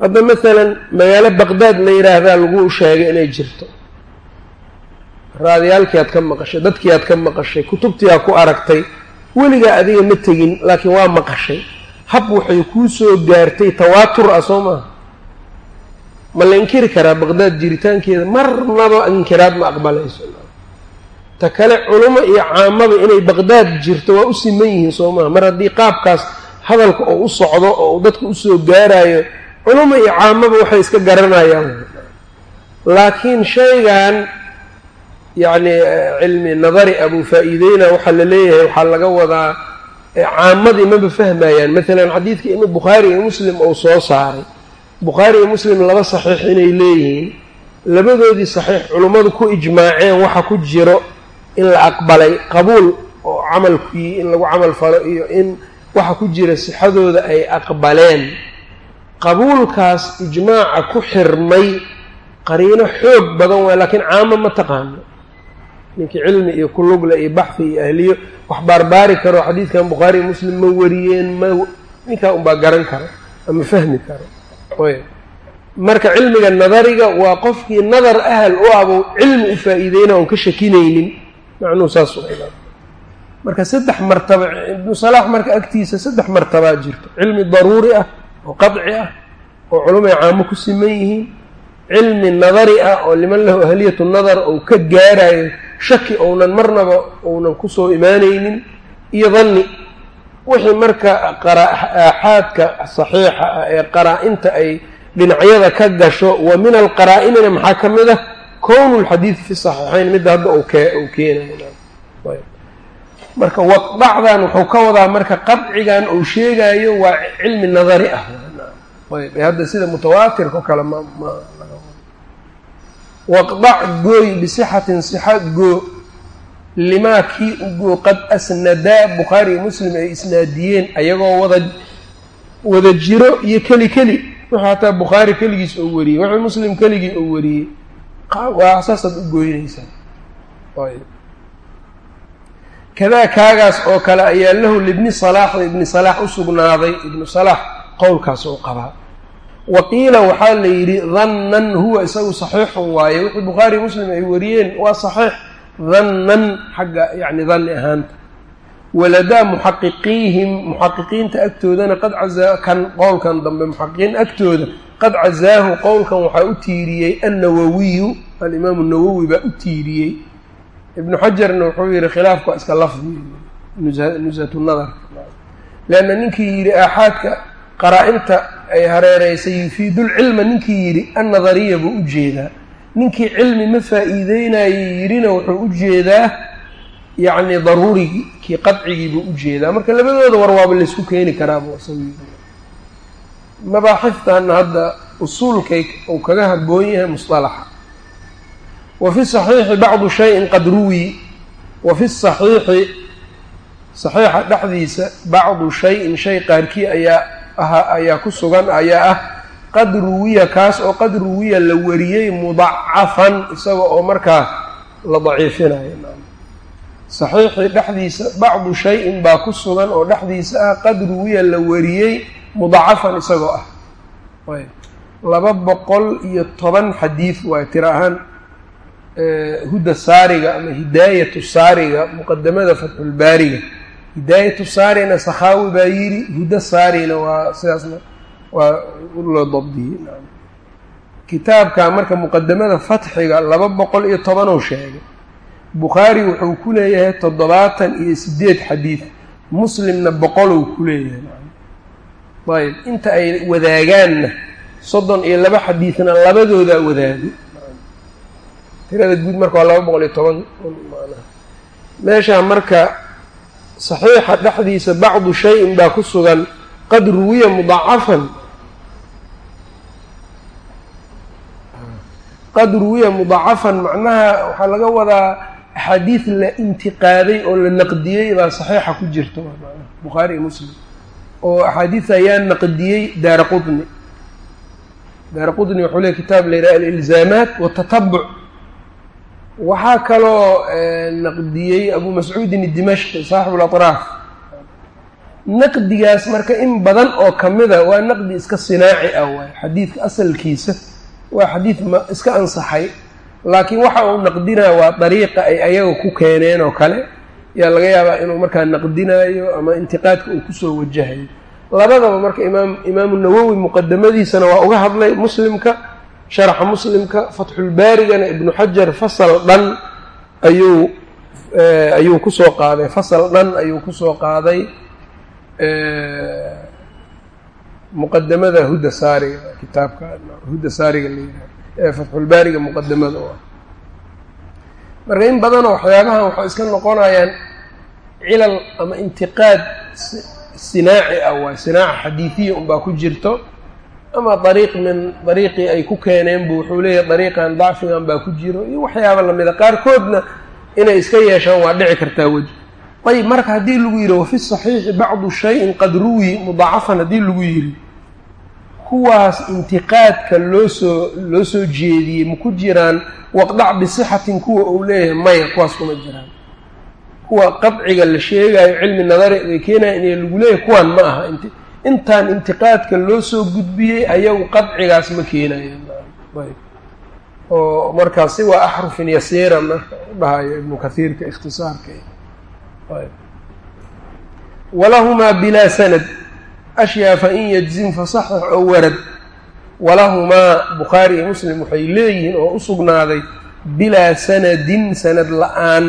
Hadda maalan magaalo baqdaad la yidhaahdaa lagu sheegay inay jirto raadiyaalkii aad ka maqashay dadkii aad ka maqashay kutubtii aad ku aragtay weligaa adiga ma tegin laakiin waa maqashay. Hab waxay kuu soo gaartay tawaatur ah soo maaha ma la inkiri karaa baqdaad jiritaankeeda? Marnaba inkiraad ma aqbalayso. Ta kale culamo iyo caamaba inay baqdaad jirto waa u siman yihiin soo maaha mar haddii qaabkaas hadalka oo u socdo oo dadka u soo gaarayo culamo iyo caamaba waxay iska garanayaan. Laakiin shaygan yacni cilmi nadari abuu faa-iideyna waxaa la leeyahay waxaa laga wadaa caamadii maba fahmayaan maalan xadiidka ima bukhaari iyo muslim ou soo saaray. Bukhaari iyo muslim laba saxiix inay leeyihiin. Labadoodii saxiix culummadu ku ijmaaceen waxa ku jiro in la aqbalay qabuul oo camalkii in lagu camal falo iyo in waxa ku jira sixadooda ay aqbaleen. Qabuulkaas ijmaaca ku xirmay qariino xoog badan waay laakiin caamo ma taqaano ninkii cilmi iyo kulugle iyo baxhi iyo ahliyo wax baarbaari karo xadiidkan bukhaari iyo muslim ma wariyeen ma ninkaa unbaa garan karo ama fahmi karo. Ayb marka cilmiga nadariga waa qofkii nadar ahal u abuu cilmi u faa-iideyna oon ka shakinaynin. Macnuhu saas marka saddex martaba ibnu salaax marka agtiisa saddex martabaa jirto. Cilmi daruuri ah oo qadci ah oo culumay caamo ku siman yihiin cilmi nadari ah oo liman lahu ahliyatu nadar ou ka gaarayo shaki ounan marnaba ounan ku soo imaanaynin. Iyo danni wixii marka aaxaadka saxiixa ah ee qaraa-inta ay dhinacyada ka gasho wa min alqaraa-inina maxaa ka mid ah? Kownu lxadiidi fi saxiixayn midda hadda uu keenayo. Marka waqdacdan wuxuu ka wadaa marka qadcigan uu sheegayo waa cilmi nadari ah. Hadda sida mutawaatirka o kale ma waqdac gooy bisixatin sixa goo limaa kii u goo qad asnadaa bukhaari iyo muslim ay isnaadiyeen ayagoo wada wada jiro iyo keli keli. Wuxuu hataa bukhaari keligiis oo wariyey wuxuu muslim keligii oo wariyey. Waa saasaad u gooynaysaa kadaa kaagaas oo kale ayaa lahu libni salaax ibni salaax u sugnaaday. Ibnu salaax qowlkaas oo qabaa wa qiila waxaa la yidhi dannan huwa isagu saxiixun waaye. Wixii bukhaari muslim ay wariyeen waa saxiix dannan xagga yacni danni ahaanta. Waladaa muxaqiqiihim muxaqiqiinta agtoodana qad cazaa kan qowlkan dambe muxaqiqiin agtooda qad cazaahu qowlkan waxaa u tiiriyey annawawiyu alimaamu nawowi baa u tiiriyey. Ibnu xajarna wuxuu yihi khilaafku waa iska lafdi nusatu nadar leanna ninkii yidhi aaxaadka qaraa-inta ay hareereysay yufiidulcilma ninkii yidhi annadariya buu u jeedaa. Ninkii cilmi ma faa-iideynayay yidhina wuxuu u jeedaa yacni daruurigii kii qadcigii buu u jeedaa. Marka labadooda war waaba laysku keeni karaabuu isagu mabaaxiftanna hadda usuulkay uu kaga haboon yahay musalaxa. Wa fi saxiixi bacdu shayin qad ruwi wa fi saxiixi saxiixa dhexdiisa bacdu shayin shay qaarkii ayaa ahaa ayaa ku sugan ayaa ah qad ruwiya kaas oo qad ruwiya la wariyey mudacafan isaga oo markaa la daciifinayo. Saxiixii dhexdiisa bacdu shay-in baa ku sugan oo dhexdiisa ah qad ruwiya la wariyey mudacafan isagoo ah. Laba boqol iyo toban xadiid waay tiro ahaan huda saariga ama hidaayatu saariga muqadamada fatxulbaariga hidaayatu saarina sakhaawi baa yidhi huda saarina waa sidaasna waa loo dabdiyey kitaabka marka muqadamada fatxiga laba boqol iyo tobanuu sheegay bukhaari wuxuu ku leeyahay toddobaatan iyo sideed xadiid muslimna boqoluu ku leeyahay. Ayb inta ay wadaagaanna soddon iyo laba xadiidna labadoodaa wadaago tirada guud marka waa laba boqol iyo toban meeshaa marka saxiixa dhexdiisa bacdu shay-in baa ku sugan qad ruwiya mudacafan qad ruwiya mudacafan macnaha waxaa laga wadaa axaadiid la intiqaaday oo la naqdiyey baa saxiixa ku jirta bukhaari iyo muslim. Oo axaadiidta ayaa naqdiyey daara qudni daara qudni wuxuu leey kitaab la yidhaha alilzaamaat watatabuc waxaa kaloo naqdiyey abu mascuudin idimashqi saaxibu latraaf naqdigaas marka in badan oo kamida waa naqdi iska sinaaci ah waay xadiidka asalkiisa. Waa xadiid iska ansaxay laakiin waxa uu naqdinaya waa dariiqa ay ayaga ku keeneen oo kale. Yaa laga yaabaa inuu markaa naqdinaayo ama intiqaadka uu ku soo wajahayo labadaba marka imaam imaamu nawowi muqadamadiisana waa uga hadlay muslimka sharaxa muslimka fatxulbaarigana ibnu xajar fasal dhan ayuu ayuu ku soo qaaday fasal dhan ayuu ku soo qaaday muqadamada huda saariga kitaabka huda saariga la yidhaha ee fatxulbaariga muqadamada u ah. Marka in badanoo waxyaabahan waxay iska noqonayaan cilal ama intiqaad sinaaci ah waay sinaaca xadiidiya unbaa ku jirto ama dariiq min dariiqii ay ku keeneen bu wuxuu leeyahay dariiqan dacfigan baa ku jiro iyo waxyaaba lamida qaarkoodna inay iska yeeshaan waa dhici kartaa weji. Ayib marka haddii lagu yidhi wafi saxiixi bacdu shayin qad ruwi mudacafan haddii lagu yidhi kuwaas intiqaadka loo soo loo soo jeediyey ma ku jiraan? Waqdac bisixatin kuwa uu leeyahay maya kuwaas kuma jiraan. Kuwa qadciga la sheegayo cilmi nadari ay keenaya in lagu leeyahay kuwaan ma aha intaan intiqaadka loo soo gudbiyey ayagu qadcigaas ma keenayan oo markaas si waa axrufin yasiira marka u dhahayo ibnu kathiirka ikhtisaarka. Walahumaa bilaa sanad. Ashyaa fain yajzim fasaxix oo warad. Walahumaa bukhaari iyo muslim waxay leeyihiin oo u sugnaaday bilaa sanadin sanad la'aan.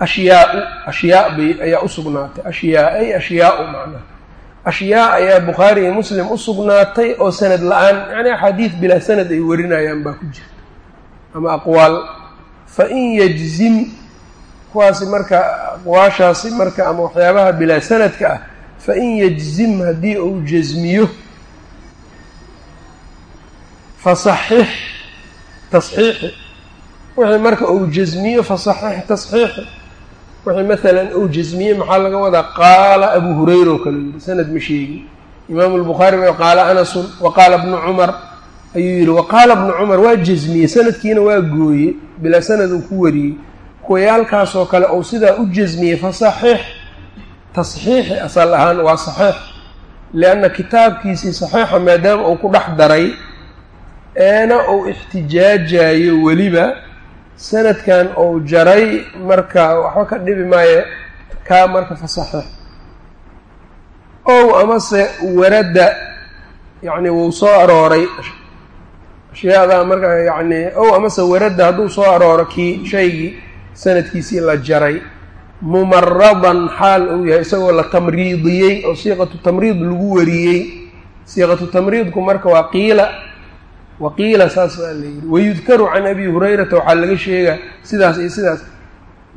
Ashyaau ashyaa bay ayaa u sugnaatay. Ashyaa ay ashyaau macnaha ashyaa ayaa bukhaari iyo muslim u sugnaatay oo sanad la'aan yacni axaadiid bilaa sanad ay warinayaan baa ku jirta. Ama aqwaal fain yajzim kuwaasi marka aqwaashaasi marka ama waxyaabaha bilaa sanadka ah fain yajzim haddii uu jasmiyo fasaxix tasxiixi wixii marka uu jasmiyo fasaxix tasxiixi wixii maalan uu jasmiye maxaa laga wadaa? Qaala abu hurayra oo kale yidhi sanad ma sheegin imaamu lbukhaari ba qaala anasun wa qaala bnu cumar. Ayuu yidhi wa qaala bnu cumar waa jasmiye sanadkiina waa gooye bilaa sanad uu ku wariyey. Kuwayaalkaasoo kale uu sidaa u jasmiyey fasaxix tasxiixi asal ahaan waa saxiix lianna kitaabkiisii saxiixa maadaama uu ku dhex daray eena uu ixtijaajayo weliba sanadkan uu jaray marka waxba ka dhibi maayo kaa marka fasaxiix ow amase waradda yacni wuu soo arooray. Ashyaada marka yacni ow amase waradda hadduu soo arooro kii shaygii sanadkiisii la jaray. Mumaradan xaal uu yahay isagoo la tamriidiyey oo siiqatu tamriid lagu wariyey. Siiqatu tamriidku marka waa qiila waqiila saas baa la yidhi. Wayudkaru can abi hurayrata waxaa laga sheegaa sidaas iyo sidaas.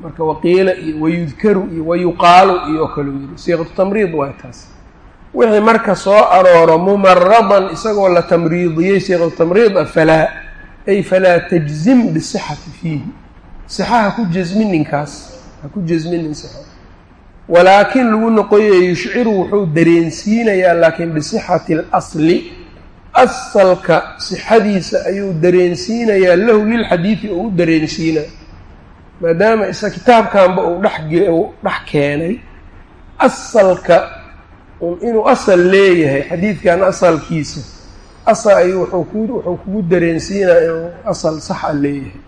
Marka waqiila iyo wayudkaru iyo wayuqaalu iyo oo kaleu yidhi. Siiqatu tamriid waay taas. Wixii marka soo arooro mumaradan isagoo la tamriidiyey siiqatu tamriid falaa ay falaa tajzim bisixati fiihi. Sixa ha ku jasmin ninkaas ha ku jasminin sixa. Walaakin lagu noqoyayo yushciru wuxuu dareensiinayaa laakiin bisixati alasli asalka sixadiisa ayuu dareensiinayaa lahu lilxadiidi oo u dareensiinaa. Maadaama isa kitaabkanba uu dhex uu dhex keenay asalka inuu asal leeyahay xadiidkan asalkiisa asal ayuu wuxuu ku wuxuu kugu dareensiinaa inuu asal saxa leeyahay.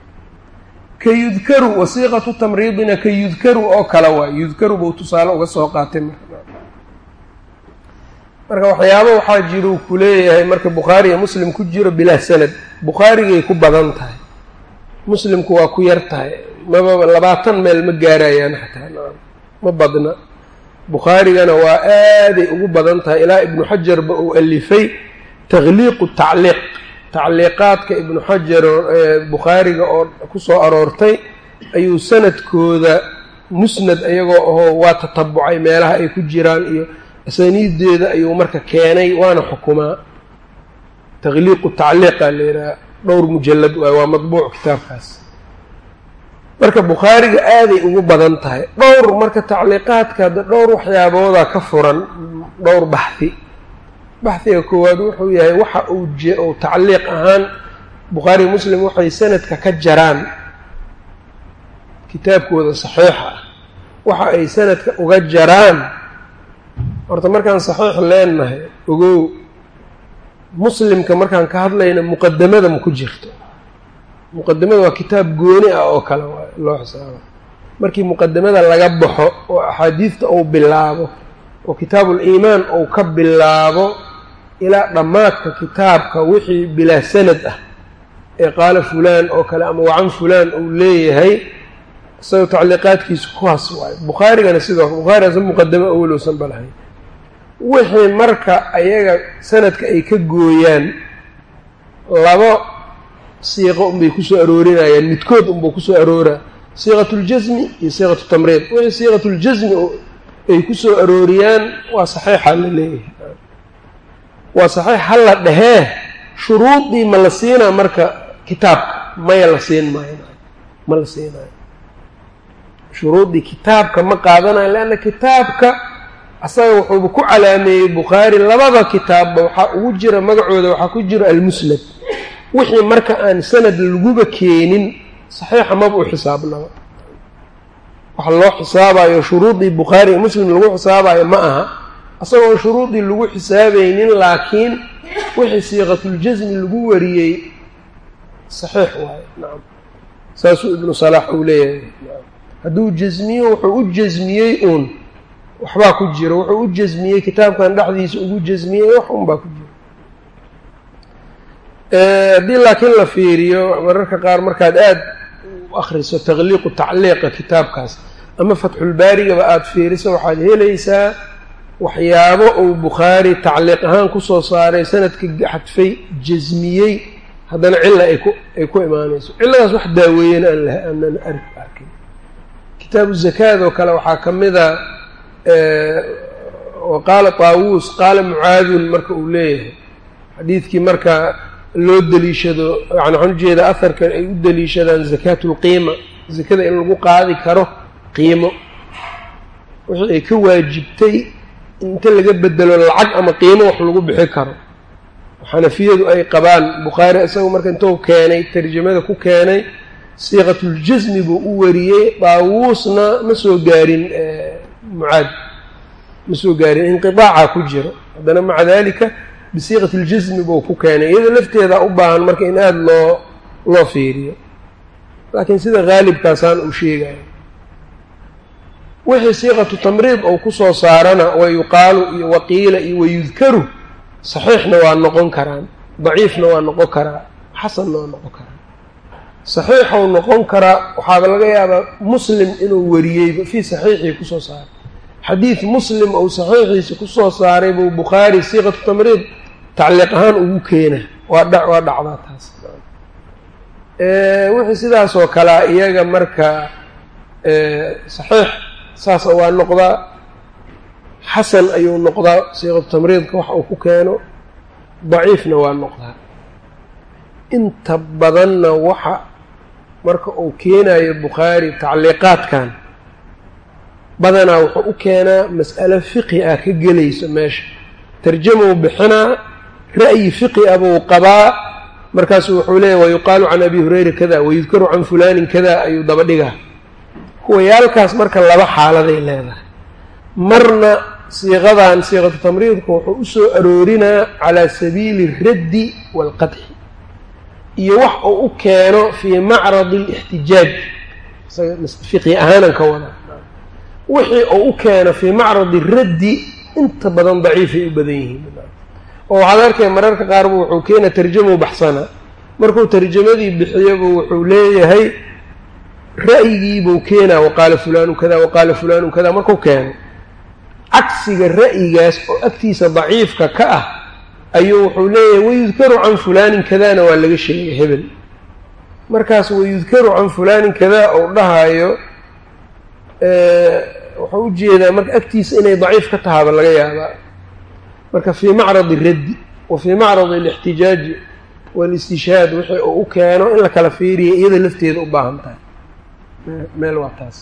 Ka yudkaru wasiiqatu tamriidina ka yudkaru oo kale waay. Yudkaru buu tusaale uga soo qaatay marka marka waxyaaba waxaa jiruu ku leeyahay marka bukhaari iyo muslim ku jiro bilaa sanad. Bukhaarigay ku badan tahay. Muslimku waa ku yar tahay. Maba labaatan meel ma gaarayaan xataa. Ma badna. Bukhaarigana waa aaday ugu badan tahay. Ilaa ibnu xajarba uu alifay takhliiqu tacliiq. Tacliiqaadka ibnu xajar bukhaariga oo ku soo aroortay ayuu sanadkooda musnad iyagoo ahoo waa tatabucay meelaha ay ku jiraan iyo asaniideeda ayuu marka keenay waana xukumaa. Takhliiqu tacliiqa la yidhaha dhowr mujalad waay waa madbuuc kitaabkaas. Marka bukhaariga aaday ugu badan tahay dhowr marka tacliiqaadka hadda dhowr waxyaabooda ka furan dhowr baxhi baxhiga koowaad wuxuu yahay waxa uu uu tacliiq ahaan bukhaariga muslim waxay sanadka ka jaraan. Kitaabkooda saxiixa ah. Waxa ay sanadka uga jaraan horta markaan saxiix leenahay ogow muslimka markaan ka hadlayna muqadamada ma ku jirto. Muqadamada waa kitaab gooni ah oo kale waay loo xisaaba markii muqadamada laga baxo oo axaadiidta uu bilaabo oo kitaabuliimaan uu ka bilaabo ilaa dhammaadka kitaabka wixii bilaa sanad ah ee qaala fulaan oo kale ama wacan fulaan uu leeyahay isagoo tacliiqaadkiisa kuwaas waayo bukhaarigana sidoo bukhaari asa muqadamo awalowsan balahay wixii marka ayaga sanadka ay ka gooyaan labo siiqo unbay ku soo aroorinayaan midkood unbuu ku soo arooraa siiqatuljasmi iyo siiqatu tamriid. Wixii siiqatuljasmi ay ku soo arooriyaan waa saxiixa la leeyahay. Waa saxiix ha la dhehee shuruudii ma la siinaa marka kitaabka maya la siin maayo ma la siinayo shuruuddii kitaabka ma qaadanayo leanna kitaabka asaga wuxuuba ku calaameeyey bukhaari labada kitaabba waxaa ugu jira magacooda waxaa ku jira almusnad wixii marka aan sanad laguba keenin saxiixa maba u xisaabnaba. Waxa loo xisaabayo shuruudii bukhaari muslim lagu xisaabayo ma aha. Asagoon shuruudii lagu xisaabaynin laakiin wixii siiqatuljasmi lagu wariyey saxiix waaye. Nacam saasuu ibnu salaax uu leeyahay. Hadduu jasmiyo wuxuu u jasmiyey uun waxbaa ku jira wuxuu u jasmiyey kitaabkan dhexdiisa ugu jasmiyey wax un baa ku jira. Haddii laakiin la fiiriyo mararka qaar markaad aada u akhriso takhliiqu tacliiqa kitaabkaas ama fatxulbaarigaba aada fiiriso waxaad helaysaa waxyaabo uu bukhaari tacliiq ahaan ku soo saaray sanadka xadfay jasmiyey haddana cilla ay ku ay ku imaanayso. Cilladaas wax daaweeyena aan aanan arkin. Kitaabu zakaad oo kale waxaa ka mida wa qaala taawuus qaala mucaadun marka uu leeyahay. Xadiidkii marka loo deliishado yani waxaan ujeeda aharka ay u deliishadaan zakaatu lqiima zakada in lagu qaadi karo qiimo. Wixii ay ka waajibtay inta laga bedelo lacag ama qiimo wax lagu bixi karo. Xanafiyadu ay qabaan bukhaari isagu marka intuu keenay tarjamada ku keenay siiqatuljasmi buu u wariyey daawuusna ma soo gaarin mucaad ma soo gaarin inqiaaca ku jiro haddana maca dalika bisiiqati ljasmi buu ku keenay. Iyada lafteeda u baahan marka in aada loo loo fiiriyo. Laakiin sida haalibkaasaan uu sheegayo wixii siiqatu tamriid ou ku soo saarana wa yuqaalu iyo waqiila iyo wayudkaru saxiixna waa noqon karaan. Daciifna waa noqon karaa. Xasanna waa noqon karaa. Saxiixou noqon karaa waxaaba laga yaabaa muslim inuu wariyeyba fii saxiixii ku soo saaray xadiid muslim ou saxiixiisa ku soo saaray buu bukhaari siiqatu tamriid tacliiq ahaan ugu keena. Waa dha waa dhacdaa taas. Wixii sidaas oo kalea iyaga marka saxiix saasa waa noqdaa xasan ayuu noqdaa siiqatu tamriidka wax uu ku keeno daciifna waa noqdaa inta badanna waxa marka uu keenayo bukhaari tacliiqaadkan badanaa wuxuu u keenaa mas'alo fiqi ah ka gelayso meesha. Tarjamou bixinaa ra'yi fiqi ah buu qabaa. Markaasu wuxuu leeyahy wayuqaalu can abi hurayra kada wayudkaru can fulaanin kada ayuu daba dhigaa. Kuwayaalkaas marka laba xaaladay leedahay. Marna siiqadan siiqatu tamriidku wuxuu u soo aroorinaa calaa sabiili raddi waalqadxi iyo wax uu u keeno fii macradi alixtijaaj. Fiqi ahaanan ka wada wixii uu u keeno fii macradi raddi inta badan daciifay u badan yihiin. Oo waxaad arkay mararka qaarbu wuxuu keena tarjamuu baxsana. Markuu tarjamadii bixiyobu wuxuu leeyahay ra'yigiibuu keenaa waqaala fulaanu kada waqaala fulaanu kada markuu keeno cagsiga ra'yigaas oo agtiisa daciifka ka ah ayuu wuxuu leeyahay wayudkaru can fulaanin kadana waa laga sheegay hebel. Markaas wayudkaru can fulaanin kadaa ou dhahayo wuxuu u jeedaa marka agtiisa inay daciif ka tahaaba laga yaabaa. Marka fii macradi raddi wa fii macradi alixtijaaji waalistishhaad wixii uu u keeno in la kala fiiriya iyada lafteeda u baahan tahay. Meel waa taas.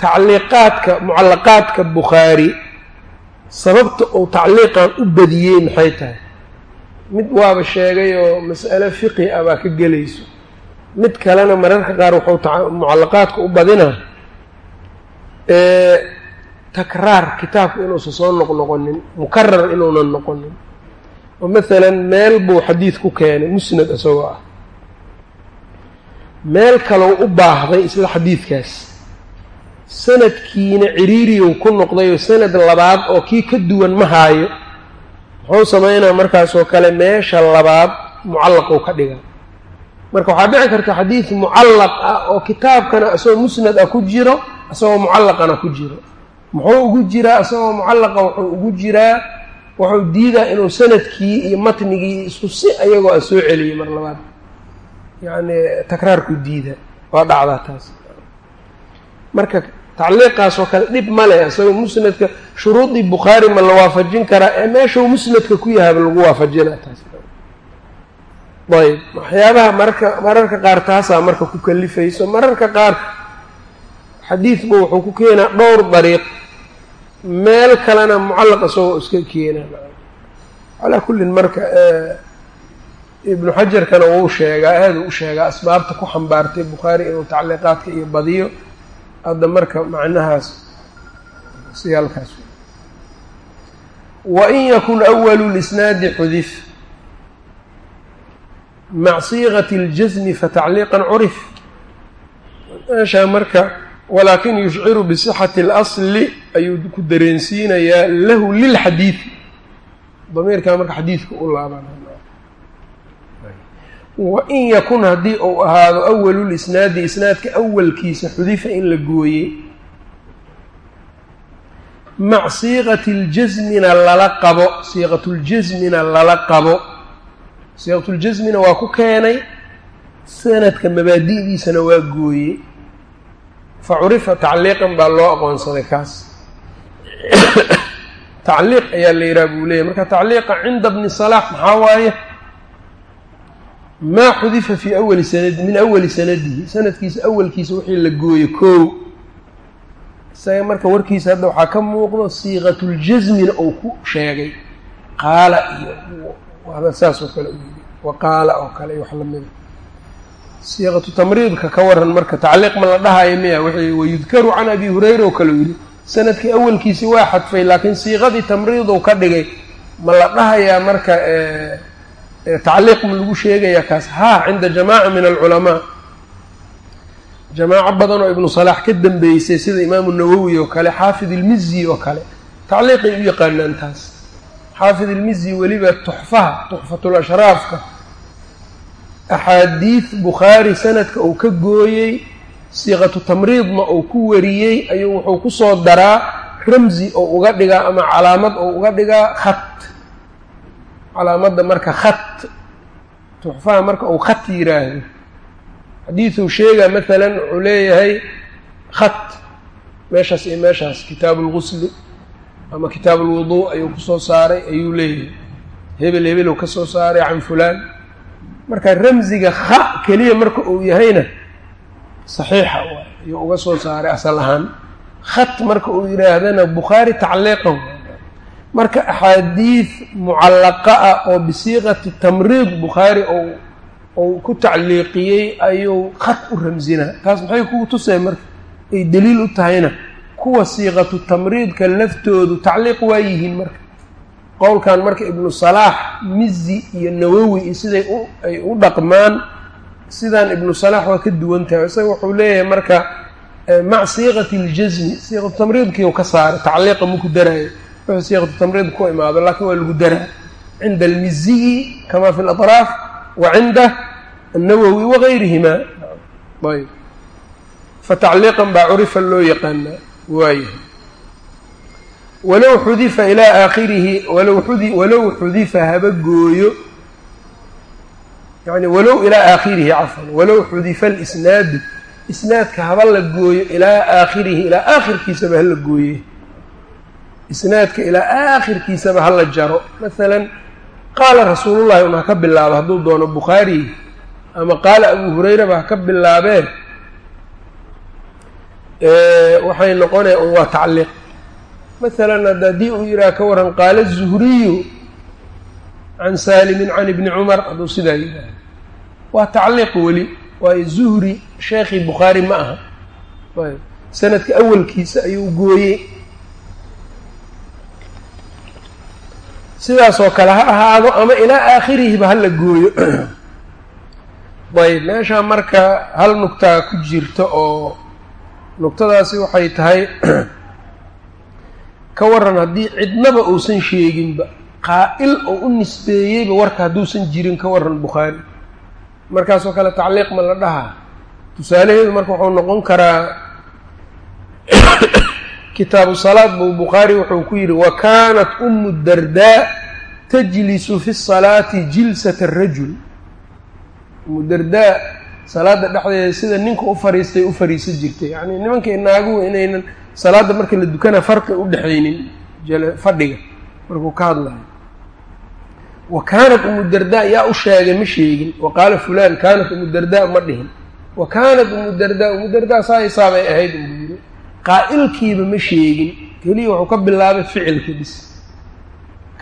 Tacliiqaadka mucallaqaadka bukhaari sababta uu tacliiqan u badiyey maxay tahay? Mid waaba sheegay oo mas'ale fiqi ah baa ka gelayso. Mid kalena mararka qaar wuxuu mucallaqaadka u badinaa takraar kitaabka inuusan soo noqnoqonin mukarar inuunan noqonin. Oo masalan meel buu xadiid ku keenay musnad isagoo ah. Meel kalou u baahday isla xadiidkaas sanadkiina ciriiriyow ku noqday oo sanad labaad oo kii ka duwan ma haayo muxuu sameynaa markaasoo kale meesha labaad mucallaqou ka dhiga marka waxaa dhici karta xadiid mucallaq ah oo kitaabkana isagoo musnad ah ku jiro isagoo mucallaqana ku jiro muxuu ugu jiraa isagoo mucallaqa wuxuu ugu jiraa wuxuu diidaa inuu sannadkii iyo matnigii isku si ayagoo a soo celiyey mar labaad. Yacni takraarku diida waa dhacdaa taas. Marka tacliiqaas oo kale dhib ma leh isagoo musnadka shuruudii bukhaari ma la waafajin karaa ee meeshuu musnadka ku yahaba lagu waafajinaa taas. Ayb waxyaabaha mararka mararka qaar taasaa marka ku kalifayso. Mararka qaar xadiidku wuxuu ku keenaa dhowr dariiq. Meel kalena mucallaq isagoo iska keena. Calaa kullin marka ibnu xajarkana wuu sheegaa aada u sheegaa asbaabta ku xambaartay bukhaari inuu tacliiqaadka iyo badiyo. Hadda marka macnahaas siyaalkaas wain yakun awalu lisnaadi xudif. Mac siiqati اljasmi fatacliiqan curif. Meeshaa marka walaakin yushciru bisixati اlasli ayuu ku dareensiinayaa lahu lilxadiidi damiirkaa marka xadiidka u laaban. Wain yakun haddii uu ahaado awalulisnaadi isnaadka awalkiisa xudifa in la gooyey. Mac siiqati ljasmina lala qabo siiqatuljasmina lala qabo. Siiqatuljasmina waa ku keenay sanadka mabaadi'diisana waa gooyey fa curifa tacliiqan baa loo aqoonsaday kaas tacliiq ayaa la yidhaha buu leeyahy marka tacliiqa cinda bni salaax maxaa waaye maa xudifa fii awali sanad min awali sanadihi sanadkiisa awalkiisa wixii la gooyo koow isaga marka warkiisa hadda waxaa ka muuqdo siiqatuljasmina uu ku sheegay qaala iyo saas oo kale u yidhi wa qaala oo kale iyo wax lamida siiqatu tamriidka ka waran marka tacliiq ma la dhahayo miya wixii wayudkaru can abi hurayra oo kale u yidhi sannadkii awalkiisi waa xadfay laakiin siiqadii tamriidou ka dhigay ma la dhahayaa marka tacliiq ma lagu sheegaya kaas. Haa cinda jamaaca min alculamaa. Jamaaco badan oo ibnu salaax ka dambeysay sida imaamu nawowi oo kale xaafid ilmizi oo kale tacliiqay u yaqaanaan taas. Xaafid ilmizi weliba tuxfaha tuxfatul ashraafka axaadiid bukhaari sanadka uu ka gooyey siiqatu tamriidna uu ku wariyey ayuu wuxuu ku soo daraa ramzi oo uga dhigaa ama calaamad oo uga dhigaa khat calaamadda marka khat tuxfaha marka uu khat yiraahdo xadiiduu sheegaa maalan wuxuu leeyahay khat meeshaas iyo meeshaas kitaabu lgusli ama kitaabu lwuduu ayuu ku soo saaray ayuu leeyahay hebel hebeluu ka soo saaray can fulaan marka ramsiga kha keliya marka uu yahayna saxiixa waay ayuu uga soo saaray asal ahaan khat marka uu yidhaahdana bukhaari tacliiqan marka axaadiid mucallaqa ah oo bisiiqati tamriid bukhaari ou uu ku tacliiqiyey ayuu khat u ramsinaa taas maxay kugu tusay marka? Ay daliil u tahayna kuwa siiqatu tamriidka laftoodu tacliiq waa yihiin marka qowlkan marka ibnu salaax mizi iyo nawowi iyo siday ay u dhaqmaan sidaan ibnu salaax waa ka duwan tahay isaga wuxuu leeyahay marka mac siiqati اljasmi siiqatu tamriidkiiu ka saaray tacliiqa maku daraayo wuxuu siiqatu tamriid ku imaado laakiin waa lagu daraa cinda almiziyi kama fi اlaطraaf wa cinda الnawowi wagayrihima ayb fatacliiqan baa curifa loo yaqaanaa waayahay walow xudifa ilaa aakhirihi walow xudi walow xudifa haba gooyo yani walow ilaa aakhirihi cafan walow xudifa alisnaadu isnaadka haba la gooyo ilaa aakhirihi ilaa aakhirkiisaba hala gooye. Isnaadka ilaa aakhirkiisaba hala jaro. Masalan qaala rasuulullahi un ha ka bilaabo hadduu doono bukhaari ama qaala abu hurayraba ha ka bilaabee waxay noqonaya un waa tacliiq masalan haddii uu yidhaha ka waran qaala zuhriyu can saalimin can ibni cumar hadduu sidaa yidhaaha waa tacliiq weli waayo zuhri sheekhii bukhaari ma aha. Ayb sanadka awalkiisa ayuu gooyey. Sidaasoo kale ha ahaado ama ilaa aakhirihiba hala gooyo. <clears throat> Ayb meeshaa marka hal nugtaa ku jirta oo nugtadaasi waxay tahay <clears throat> ka waran haddii cidnaba uusan sheeginba qaa'il oo u nisbeeyeyba warka hadduusan jirin ka waran bukhaari. Markaasoo kale tacliiq ma la dhahaa. Tusaalaheedu marka wuxuu noqon karaa <coughs> kitaabu salaad buu bukhaari wuxuu ku yidhi wa kaanat umu dardaa tajlisu fi salaati jilsata arajul umu dardaa salaadda dhexdeeda sida ninka u fariistay u fariisan jirtay. Yacni nimankai naaguhu inaynan salaadda marka la dukana farqi u dhexaynin fadhiga markuu ka hadlayo wa kaanat umu dardaa yaa u sheegay ma sheegin. Wa qaala fulaan kaanat umu dardaa ma dhihin. Wa kaanat umu dardaa saa hisaabay ahayd unbuu yiri qaa'ilkiiba ma sheegin. Keliya wuxuu ka bilaabay ficilka bis.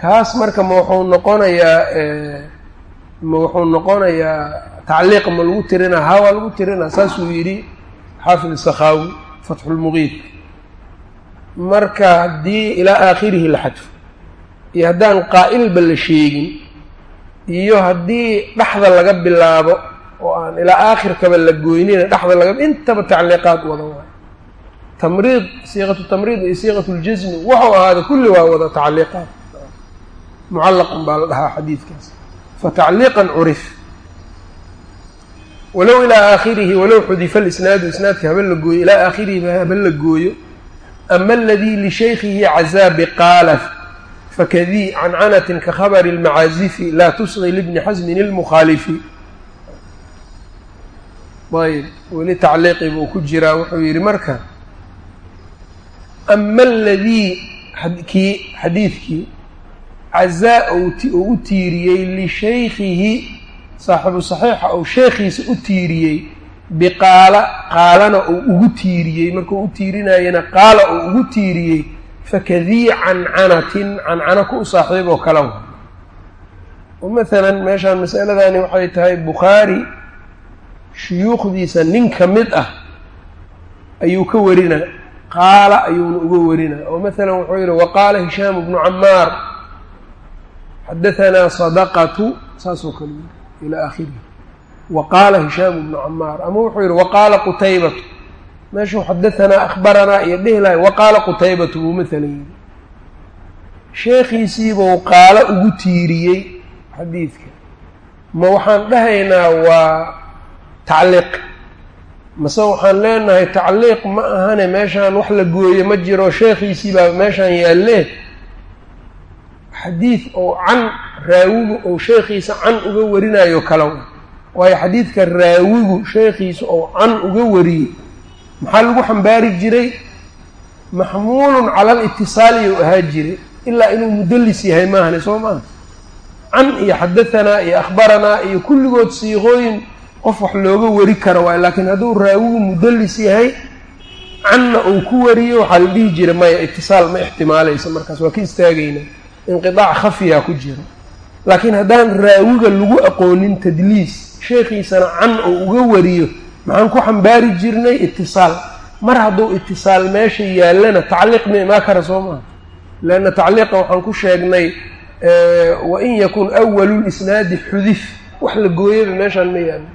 Kaas marka ma wuxuu noqonayaa ma wuxuu noqonayaa tacliiq ma lagu tirinaa haa waa lagu tirinaa saasuu yidhi xaafid sakhaawi fatxulmuqiid marka haddii ilaa aakhirihi la xadfo iyo haddaan qaa'ilba la sheegin iyo haddii dhexda laga bilaabo oo aan ilaa aakhirkaba la goynina dhexda laga intaba tacliiqaad wada waayo tamriid siiqatu tamriid iyo siiqatu ljasmi wuxuu ahaada kulli waa wada tacliiqaad. Mucallaqun baa la dhahaa xadiidkaas. Fatacliiqan curif. Walow ilaa aakhirihi walow xudifa lisnaadu isnaadka haba la gooyo ilaa aakhirihi haba la gooyo ama aladii lishaykhihi cazaa biqaala fakadii cancanatin ka khabari اlmacaazifi laa tusqi libni xasmin اlmukhaalifi ayb weli tacliiqi buu ku jiraa wuxuu yidhi marka ama aladii kii xadiidkii cazaa uu u tiiriyey lishaykhihi saaxibu saxiixa ou sheekhiisa u tiiriyey biqaala qaalana uu ugu tiiriyey markuu u tiirinayena qaala uu ugu tiiriyey fakadii cancanatin cancano ku u saaxiib oo kala wa oo masalan meeshaan masaladani waxay tahay bukhaari shuyuukhdiisa nin ka mid ah ayuu ka warinaa qaala ayuuna uga warinaa oo masalan wuxuu yidhi waqaala hishaamu bnu camaar xadahanaa sadaqatu saasoo kale ilaa aakhirihi waqaala hishaamu bnu camaar ama wuxuu yidhi waqaala qutaybatu meeshuu xadahanaa akhbaranaa iyo dhihi lahay waqaala qutaybatu buu masalan yidhi sheekhiisiibuu qaalo ugu tiiriyey xadiidka. Ma waxaan dhahaynaa waa tacliiq. Mase waxaan leenahay tacliiq ma ahane meeshaan wax la gooye ma jiro sheekhiisii baa meeshaan yaallee. Xadiid oo can raawigu ou sheekhiisa can uga warinayo kala waayo xadiidka raawigu sheekhiisa ou can uga wariyey maxaa lagu xambaari jiray? Maxmuulun cala alitisaali ou ahaa jiray ilaa inuu mudallis yahay maahane soo maaha can iyo xadahanaa iyo akhbaranaa iyo kulligood siiqooyin qof wax looga wari karo waayo laakiin hadduu raawigu mudallis yahay canna uu ku wariyo waxaa la dhihi jira maya itisaal ma ixtimaalaysa markaas waa ka istaagayna inqidaac khafiyaa ku jira laakiin haddaan raawiga lagu aqoonin tadliis sheekhiisana can uu uga wariyo maxaan ku xambaari jirnay itisaal. Mar hadduu itisaal meesha yaallana tacliiq ma imaa kara soo maha leanna tacliiqa waxaan ku sheegnay wain yakun awalu lisnaadi xudif. Wax la gooyeyba meeshaan ma yaallo.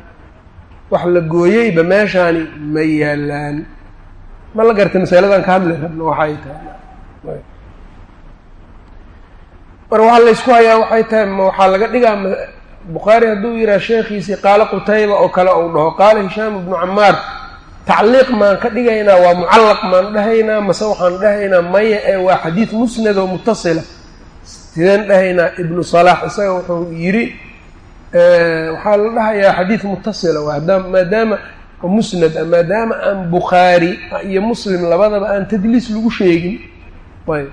Wax la gooyeyba meeshaani ma yaalaan. Ma la gartay masaladan ka hadli rabno waxay tahay mar waxaa laysku hayaa waxay tahay ma waxaa laga dhigaa bukhaari hadduu yidhaha sheekhiisii qaalo qutayba oo kale uu dhaho qaala hishaam ibnu camaar tacliiq maan ka dhigaynaa waa mucallaq maan dhahaynaa mase waxaan dhahaynaa maya ee waa xadiid musnad oo mutasila sideen dhahaynaa ibnu salaax isaga wuxuu yidhi waxaa la dhahayaa xadiid mutasila maadaama musnad a maadaama aan bukhaari iyo muslim labadaba aan tadliis lagu sheegin. Ayb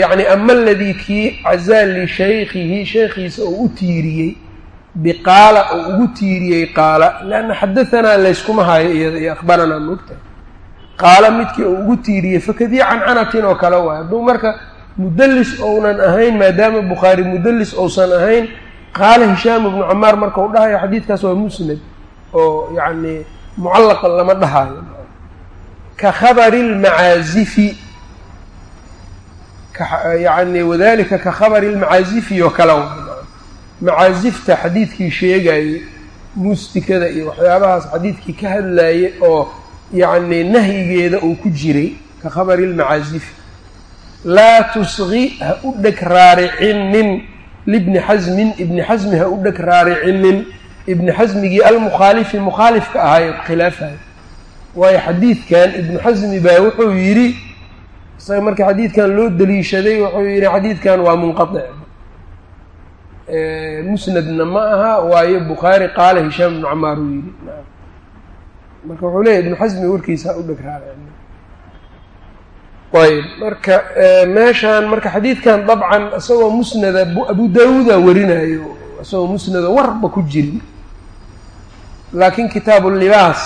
yani ama aladii kii cazaa lishaykhihi sheekhiisa oo u tiiriyey biqaala oo ugu tiiriyey qaala leanna xadahanaa layskuma hayo iyada iyo akhbaranaa moogtahay qaala midkii oo ugu tiiriyey fakadii cancanatin oo kale waay. Hadduu marka mudallis ounan ahayn maadaama bukhaari mudallis ousan ahayn qaala hishaam ibnu camaar marka u dhahayo xadiidkaas waa musnad oo yacni mucallaqa lama dhahayo. Ka khabari lmacaazifi yani wadalika ka khabari lmacaazifi oo kale macaazifta xadiidkii sheegayey muustikada iyo waxyaabahaas xadiidkii ka hadlayay oo yacni nahyigeeda uu ku jiray ka khabari lmacaazifi laa tusqi ha u dheg raaricinin libni xasmin ibni xasmi ha u dheg raaricinin ibni xasmigii almukhaalifi mukhaalifka ahaay khilaafahay waayo xadiidkan ibnu xasmi baa wuxuu yidhi isaga marka xadiidkan loo daliishaday wuxuu yidhi xadiidkan waa munqatic musnadna ma aha waayo bukhaari qaala hishaam ibnu camaar uu yidhi. Marka wuxuu leeyahy ibnu xasmi warkiisa u raaricinin ayb marka meeshaan marka xadiidkan dabcan isagoo musnada abu daawuuda warinayo isagoo musnada warba ku jirin. Laakiin kitaabu libaas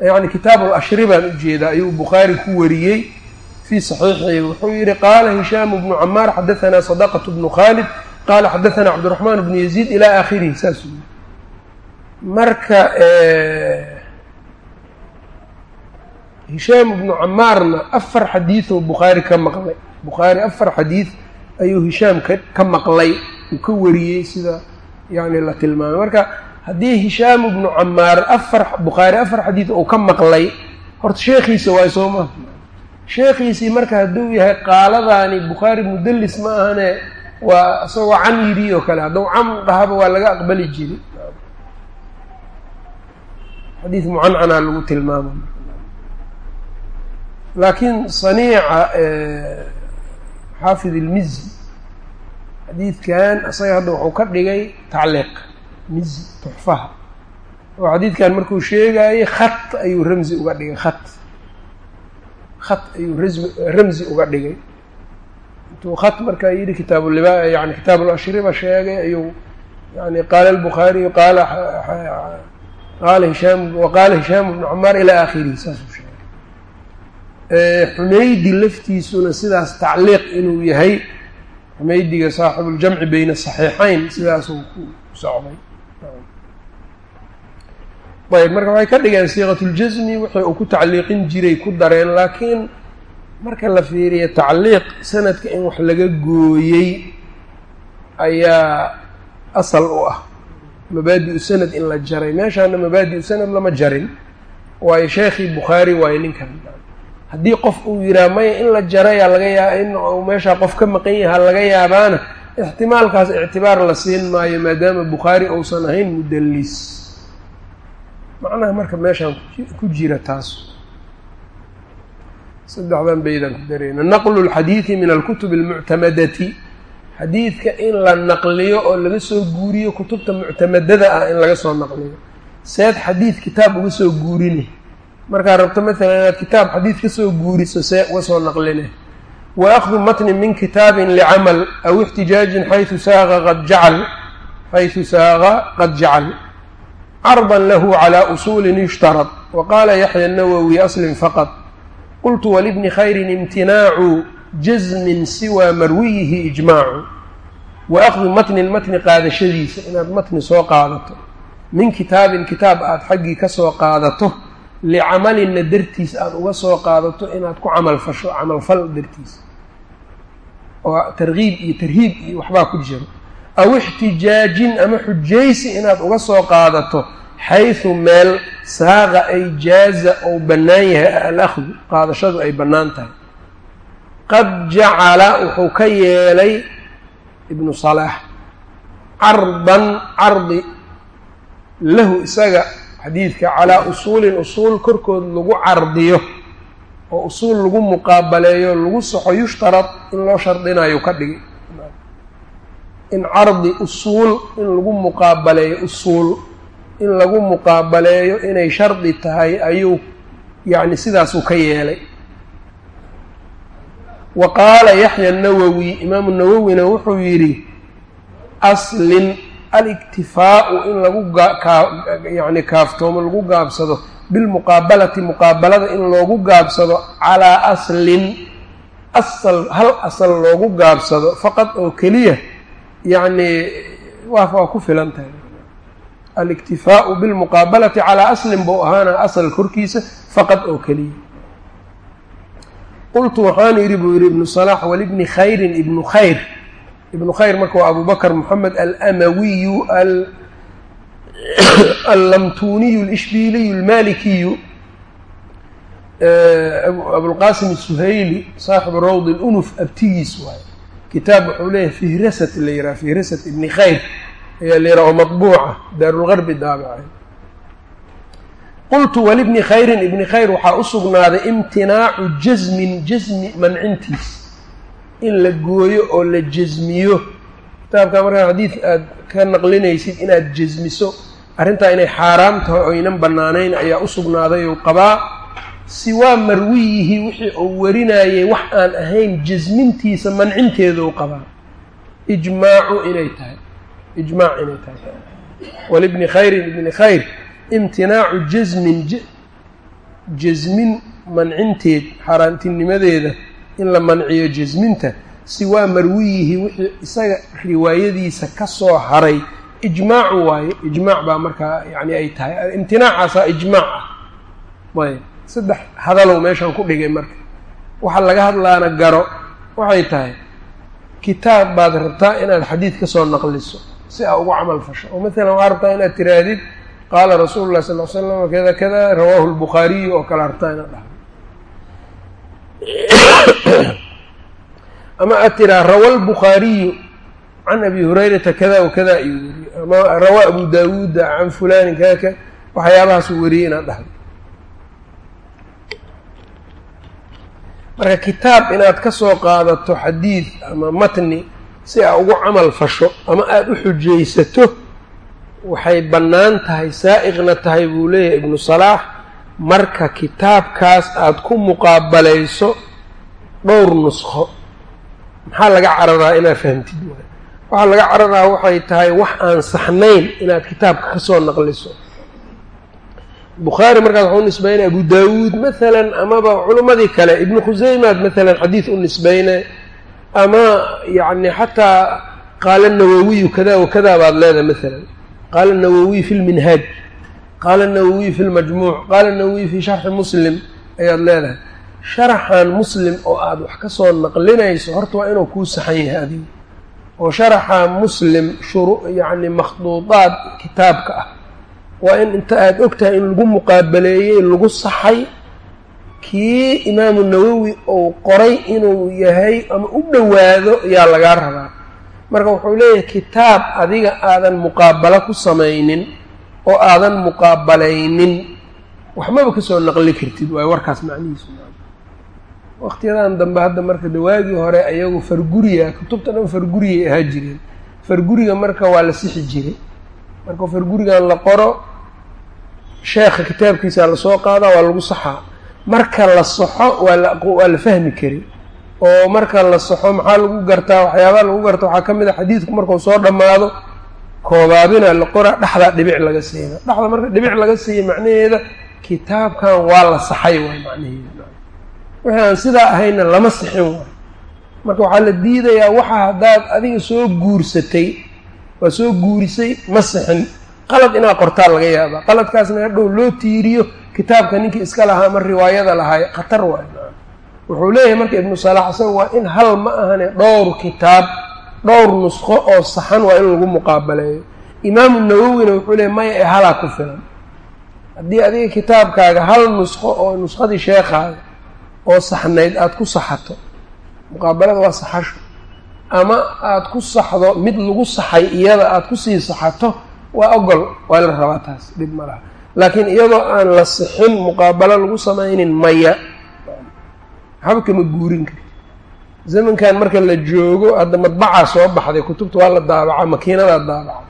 yani kitaabu lashri baan u jeedaa ayuu bukhaari ku wariyey fii saxiixihi wuxuu yihi qaala hishaamu bnu camaar xadahanaa sadaqatu bnu khaalid qaala xadahanaa cabdiraxmaan bnu yaziid ilaa aakhirihi saasuu yii marka hishaam ibnu camaarna afar xadiidoo bukhaari ka maqlay bukhaari afar xadiid ayuu hishaam ka ka maqlay uu ka wariyey sida yani la tilmaamay marka haddii hishaam ibnu camaar afar bukhaari afar xadiid uu ka maqlay horta sheekhiisa waay soo maha sheekhiisii marka hadduu yahay qaaladaani bukhaari mudallis ma ahane waa isagoo can yidhi oo kale. Hadduu can dhahaba waa laga aqbali jiri xadiid mucancanaa lagu tilmaamay laakiin saniica xaafid ilmizi xadiidkan isaga hadda wuxuu ka dhigay tacliiq mizi tuxfaha oo xadiidkan markuu sheegayey khat ayuu ramzi uga dhigay khat khat ayuu rasmi ramzi uga dhigay. Intuu khat markaa yidhi kitaabuliba yani kitaabuulashriba sheegay ayuu yani qaala albukhaariyu qaala qaala hishaam waqaala hishaam ibnu camaar ilaa aakhirihi saasuu sheegay. Xumeydi laftiisuna sidaas tacliiq inuu yahay xumeydiga saaxibuljamci beyna saxiixayn sidaasuu ku socday ayb marka waxay ka dhigeen siiqatuljasmi wixii uu ku tacliiqin jiray ku dareen laakiin marka la fiiriyo tacliiq sanadka in wax laga gooyey ayaa asal u ah. Mabaadi-u sanad in la jaray. Meeshaana mabaadi-u sanad lama jarin. Waayo sheekhii bukhaari waayo ninkan. Haddii qof uu yihaa maya in la jarayaa laga yaaba in uu meeshaa qof ka maqan yaha laga yaabaana ixtimaalkaas ictibaar la siin maayo maadaama bukhaari uusan ahayn mudallis macnaha marka meeshaan ku jira taas saddexdan baydaan ku dareyna naqlu lxadiidi min alkutub almuctamadati. Xadiidka in la naqliyo oo laga soo guuriyo kutubta muctamadada ah in laga soo naqliyo. Seed xadiid kitaab uga soo guurine. Markaad rabto maalan inaad kitaab xadiid ka soo guuriso see uga soo naqline. Wa akhdu matnin min kitaabin licamal aw ixtijaajin xaysu saaqa qad jacal. Xaysu saaqa qad jacal cardan lahu calaa usuulin yushtarad wa qaala yaxya nawowi aslin faqad qultu walibni khayrin imtinaacu jazmin siwaa marwiyihi ijmaacu. Wa akhdu matnin matni qaadashadiisa inaad matni soo qaadato. Min kitaabin kitaab aada xaggii ka soo qaadato licamalinna dartiis aada uga soo qaadato inaad ku camal fasho camalfal dartiis. Oo tarkiib iyo tarhiib iyo waxbaa ku jiro aw ixtijaajin ama xujaysi inaad uga soo qaadato xaysu meel saaqa ay jaaza ou bannaan yahay alakhdu qaadashadu ay bannaan tahay. Qad jacala wuxuu ka yeelay ibnu salaax cardan cardi lahu isaga xadiidka calaa usuulin usuul korkood lagu cardiyo oo usuul lagu muqaabaleeyo lagu soxo yushtarad in loo shardinayo ka dhigi in cardi usuul in lagu muqaabaleeyo usuul in lagu muqaabaleeyo inay shardi tahay ayuu yacni sidaasuu ka yeelay. Wa qaala yaxya nawowi imaamu nawowina wuxuu yidhi aslin aliktifaau in lagu yani kaaftoomo lagu gaabsado bilmuqaabalati muqaabalada in loogu gaabsado calaa aslin asal hal asal loogu gaabsado faqad oo keliya yacni waa ku filan tahay aliktifaau bilmuqaabalati calaa aslin buu ahaana asal korkiisa faqad oo keliya qultu waxaan yidhi buu yidhi ibnu salaax walibni khayrin ibnu khayr ibnu khayr marka waa abu bakr moxamed alamawiyu allamtuniyu alishbiliyu almalikiyu abulqasim asuhayli saaxibu rawd lunuf abtigiis waaye kitaab wuxuu leeyahay fihrasat la yihaha fihrasat ibni khayr ayaa la yidhaha oo maطbuuca daarulgarbi daabacay. Qultu walibni khayrin ibni khayr waxaa u sugnaaday imtinaacu jasmin jasmi mancintiis in la gooyo oo la jasmiyo kitaabka markaa xadiid aad ka naqlinaysid inaad jasmiso arrintaa inay xaaraam tahay oo aynan bannaanayn ayaa u sugnaaday ou qabaa siwaa marwiyihi wixii uu warinayay wax aan ahayn jasmintiisa mancinteedou qabaa. Ijmaacu inay tahay. Ijmaac inay tahay. Walibni khayrin ibni khayr imtinaacu jasmin jasmin mancinteed xaaraantinimadeeda in la manciyo jasminta siwaa marwiyihi wixii isaga riwaayadiisa ka soo haray. Ijmaacu waaye ijmaac baa markaa yani ay tahay. Imtinaacaasaa ijmaac ah. Ayb saddex hadalow meeshaan ku dhigay marka. Waxa laga hadlaana garo waxay tahay kitaab baad rabtaa inaad xadiid ka soo naqliso si aa ugu camal fasho. Oo maalan waxaa rabtaa inaad tiraahdid qaala rasuulu llahi sal l slam kada kada rawaahu lbukhaariyu oo kale rabtaa inaad dhahdo. <coughs> Ama aad tiraa rawa lbukhaariyu can abi hurayrata kada wa kada ayuu weriyey ama rawaa abu daawuuda can fulaanin kaaka waxyaabahaasuu weriyey inaad dhahdo marka kitaab inaad ka soo qaadato xadiid ama matni si aa ugu camal fasho ama aada u xujaysato waxay bannaan tahay saa'iqna tahay buu leeyahay ibnu salaax marka kitaabkaas aada ku muqaabalayso dhowr nuskho. Maxaa laga cararaa inaad fahamtid? Waxaa laga cararaa waxay tahay wax aan saxnayn inaad kitaabka ka soo naqliso bukhaari markaas waxau u nisbaynay abu daawuud maalan amaba culimmadii kale ibnu khuseymaad maalan xadiid u nisbayne ama yacni xataa qaala nawowiyu kada wa kada baad leedahay maalan qaala nawowiy fi lminhaaj qaala nawowiy fi lmajmuuc qaala nawowiy fi sharxi muslim ayaad leedahay. Sharaxan muslim oo aada wax ka soo naqlinayso horta waa inuu kuu saxan yahay adiga oo sharaxa muslim shuru yacni makhduudaad kitaabka ah waa in inta aada og tahay in lagu muqaabaleeyey lagu saxay kii imaamu nawowi uu qoray inuu yahay ama u dhowaado yaa lagaa rabaa. Marka wuxuu leeyahay kitaab adiga aadan muqaabalo ku samaynin oo aadan muqaabalaynin waxmaba ka soo naqli kartid waayo warkaas macnihiisu waqtiyadan dambe hadda marka dawaagii hore ayagu farguriya kutubta dhan farguriyay ahaa jireen. Farguriga marka waa la sixi jiray. Marka fargurigan la qoro sheekha kitaabkiisa la soo qaadaa waa lagu saxaa. Marka la saxo waa la fahmi kari. Oo marka la saxo maxaa lagu gartaa? Waxyaabaha lagu garta waxaa ka mid a xadiidku markuu soo dhammaado koobaabina la qoraa dhexdaa dhibic laga siina dhexda marka dhibic laga siiya macnaheeda kitaabkan waa la saxay waay macnaheeda. Wixii aan sidaa ahayna lama sixin waay marka waxaa la diidayaa waxa haddaad adiga soo guursatay waa soo guurisay ma sixin qalad inaad qortaa laga yaabaa qaladkaasna hadhow loo tiiriyo kitaabka ninkii iska lahaa ama riwaayada lahaay khatar waay. Wuxuu leeyahay marka ibnu salaax isaga waa in hal ma ahane dhowr kitaab dhowr nusqo oo saxan waa in lagu muqaabaleeyo. Imaamu nawowina wuxuu leeyahy maya ee halaa ku filan. Haddii adiga kitaabkaaga hal nusqo oo nusqadii sheekhaada oo saxnayd aada ku saxato muqaabalada waa saxasho. Ama aada ku saxdo mid lagu saxay iyada aada ku sii saxato waa ogol waa la rabaa taas dhib ma laha. Laakiin iyadoo aan la sixin muqaabalo lagu samaynin maya. Waxba kama guurin karti zamankan marka la joogo hadda madbacaa soo baxday kutubta waa la daabacaa makiinadaa daabaca.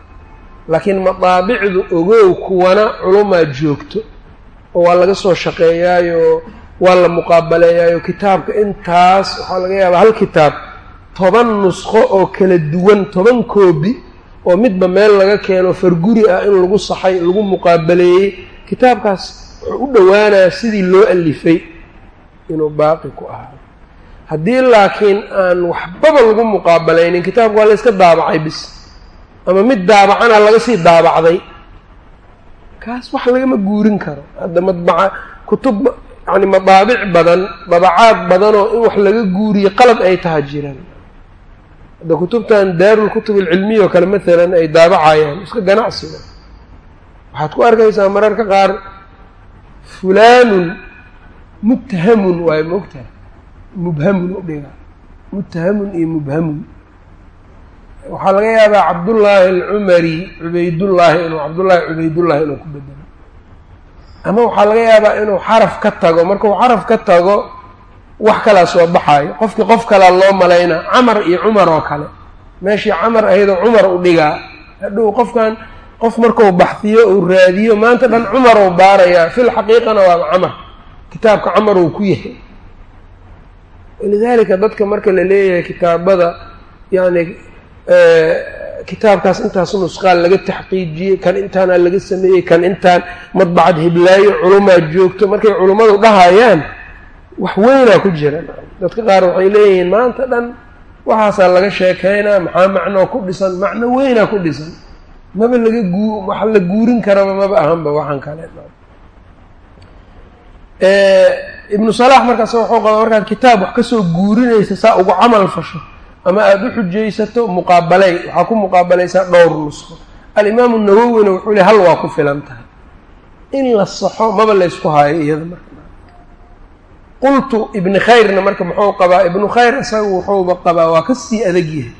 Laakiin madaabicdu ogow kuwana culumaa joogto oo waa laga soo shaqeeyaayo waa la muqaabaleeyaayo. Kitaabka intaas waxaa laga yaabaa hal kitaab toban nusqo oo kala duwan toban koobi oo midba meel laga keeno farguri ah in lagu saxay lagu muqaabaleeyey kitaabkaas wuxuu u dhowaanaya sidii loo alifay inuu baaqi ku ahaa. Haddii laakiin aan waxbaba lagu muqaabalaynin kitaabka waa la yska daabacay bis. Ama mid daabacana laga sii daabacday. Kaas wax lagama guurin karo. Hadda madbaca kutub yani madaabic badan dabacaad badanoo in wax laga guuriyo qalad ay taha jiraan hadda kutubtan daarulkutub alcilmiya oo kale maalan ay daabacayaan iska ganacsiga. Waxaad ku arkaysaa mararka qaar fulaanun muttahamun waayo ma ogtahay? Mubhamun u dhiga. Muttahamun iyo mubhamun. Waxaa laga yaabaa cabdullaahi alcumari cubaydullaahi inuu cabdullaahi cubaydullaahi inuu ku bedelo. Ama waxaa laga yaabaa inuu xaraf ka tago. Markuu xaraf ka tago wax kalaa soo baxaayo qofkii qof kalaa loo malaynaa camar iyo cumar oo kale. Meeshii camar ahaydoo cumar u dhigaa hadhow qofkan qof markuu baxfiyo uu raadiyo maanta dhan cumar uu baarayaa fil xaqiiqana waaba camar. Kitaabka camar uu ku yahay. Walidaalika dadka marka la leeyahay kitaabada yani kitaabkaas intaas nusqaal laga taxqiijiyey kan intaana laga sameeyey kan intaan madbacad hiblaayo culumaa joogto markay culummadu dhahayaan wax weynaa ku jira. Dadka qaar waxay leeyihiin maanta dhan waxaasaa laga sheekeynaa maxaa macnoo ku dhisan macno weynaa ku dhisan. Maba laga guu wax la guurin karaba maba ahanba waxaan kale ibnu salaax markaas wuxuu qaba markaad kitaab wax ka soo guurinaysa saa ugu camal fasho ama aada u xujaysato muqaabaley waxaa ku muqaabalaysaa dhowr nusqo. Alimaamu nawowina wuxuu le hal waa ku filan tahay? In la saxo maba laysku haayo iyada marka qultu ibni khayrna marka muxuu qabaa ibnu khayr isaga wuxuuba qabaa waa ka sii adag yahay.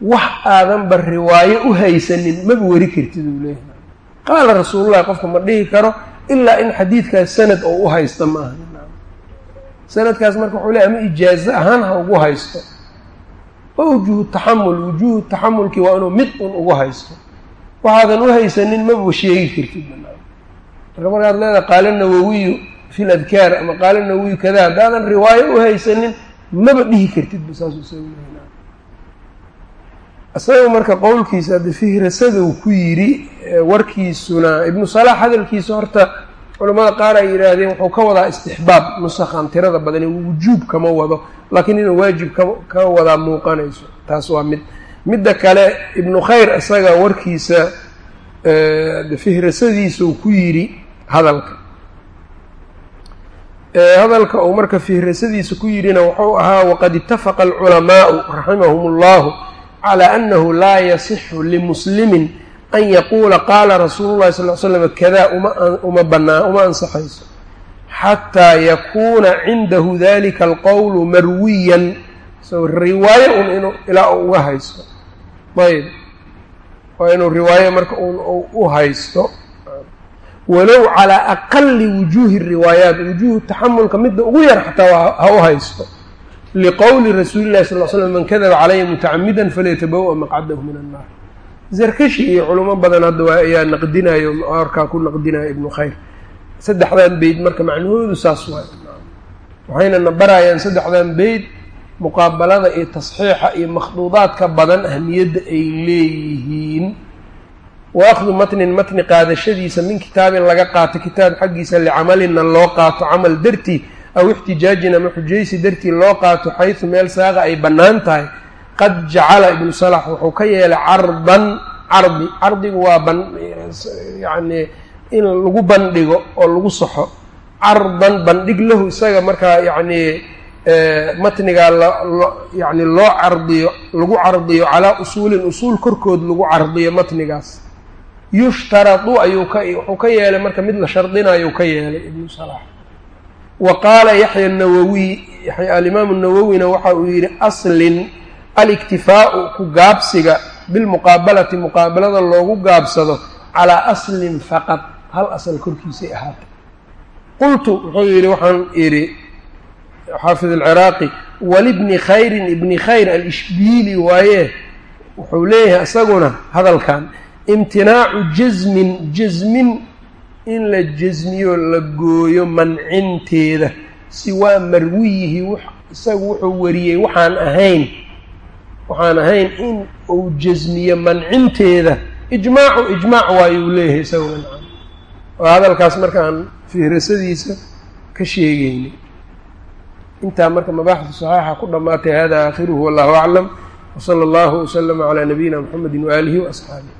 Wax aadanba riwaayo u haysanin maba weri kartid uu leeyahay. Qaala rasuulullahi qofka ma dhihi karo ilaa in xadiidkaas sanad oo u haysta ma aha. Sanadkaas marka wuxuu leey ama ijaazo ahaan ha ugu haysto. Waa wujuuhu taxamul wujuuhu taxamulkii waa inuu mid un ugu haysto. Waxaadan u haysanin maba sheegi kartid. Marka markaad leedahay qaala nawowiyu fi ladkaar ama qaala nawowiyu kada haddaadan riwaayo u haysanin maba dhihi kartidba saasuu isaga isaga marka qowlkiisa hadda fihrasaduu ku yidhi warkiisuna ibnu salaax hadalkiisa horta culamada qaar ay yidhaahdeen wuxuu ka wadaa istixbaab nusakhan tirada badani wujuub kama wado laakiin inuu waajib ka ka wadaa muuqanayso. Taas waa mid. Midda kale ibnu khayr isaga warkiisa fihrasadiisuu ku yidhi hadalka hadalka uu marka fihrasadiisa ku yidhina wuxuu ahaa waqad itafaqa alculamaau raximahum اllahu calى anahu laa yasixu limuslimin an yaquula qaala rasuulu llahi sal l slam kada uma banaa uma ansaxayso xataa yakuuna cindahu dalika alqowlu marwiyan. So riwaayo un inuu ilaa u uga haysto. Ayb waa inuu riwaayo marka un u haysto walow calaa aqali wujuuhi riwaayaat wujuuhu taxamulka midda ugu yar xataa ha u haysto. Liqowli rasuuli llahi sal l slam man kadaba calaya mutacamidan falyatabawa maqcadahu min annaar. Zarkashi iyo culamo badan hadda waa ayaa naqdinayo arkaa ku naqdinaya ibnu khayr. Saddexdan beyd marka macnahoodu saas waay. Waxayna na barayaan saddexdan beyd muqaabalada iyo tasxiixa iyo makhduudaadka badan ahmiyadda ay leeyihiin wa akhdu matnin matni qaadashadiisa min kitaabin laga qaato kitaab xaggiisa licamalina loo qaato camal dartii aw ixtijaajin ama xujaysi dartii loo qaato xaysu meel saaqa ay bannaan tahay qad jacala ibnu salax wuxuu ka yeelay cardan cardi cardigu waa ban yacni in lagu bandhigo oo lagu saxo cardan bandhig lahu isaga markaa yacnii matnigaa lyacni loo cardiyo lagu cardiyo calaa usuulin usuul korkood lagu cardiyo matnigaas yushtaradu ayuu ka wuxuu ka yeelay marka mid la shardinaayuu ka yeelay ibnu salaax wa qaala yaxya nawowiy alimaamu nawowina waxa uu yidhi aslin aliktifaau ku gaabsiga bilmuqaabalati muqaabalada loogu gaabsado calaa aslin faqad hal asal korkiisay ahaatay. Qultu wuxuu yidhi waxaan idhi xaafid alciraaqi walibni khayrin ibni khayr alishbiili waaye. Wuxuu leeyahay isaguna hadalkan imtinaacu jasmin jasmin in la jasmiyo la gooyo mancinteeda. Siwaa marwiyihi isagu wuxuu wariyey waxaan ahayn waxaan ahayn in uu jasmiyo mancinteeda. Ijmaacu ijmaac waayuu leeyahay isaguna oo hadalkaas markaan fihrasadiisa ka sheegeynay intaa marka mabaaxdu saxaaxa ku dhammaatay hada aakhiruhu wallahu aclam wsala allahu waslama calaa nabiyina mxamedi waaalihi waasxaabih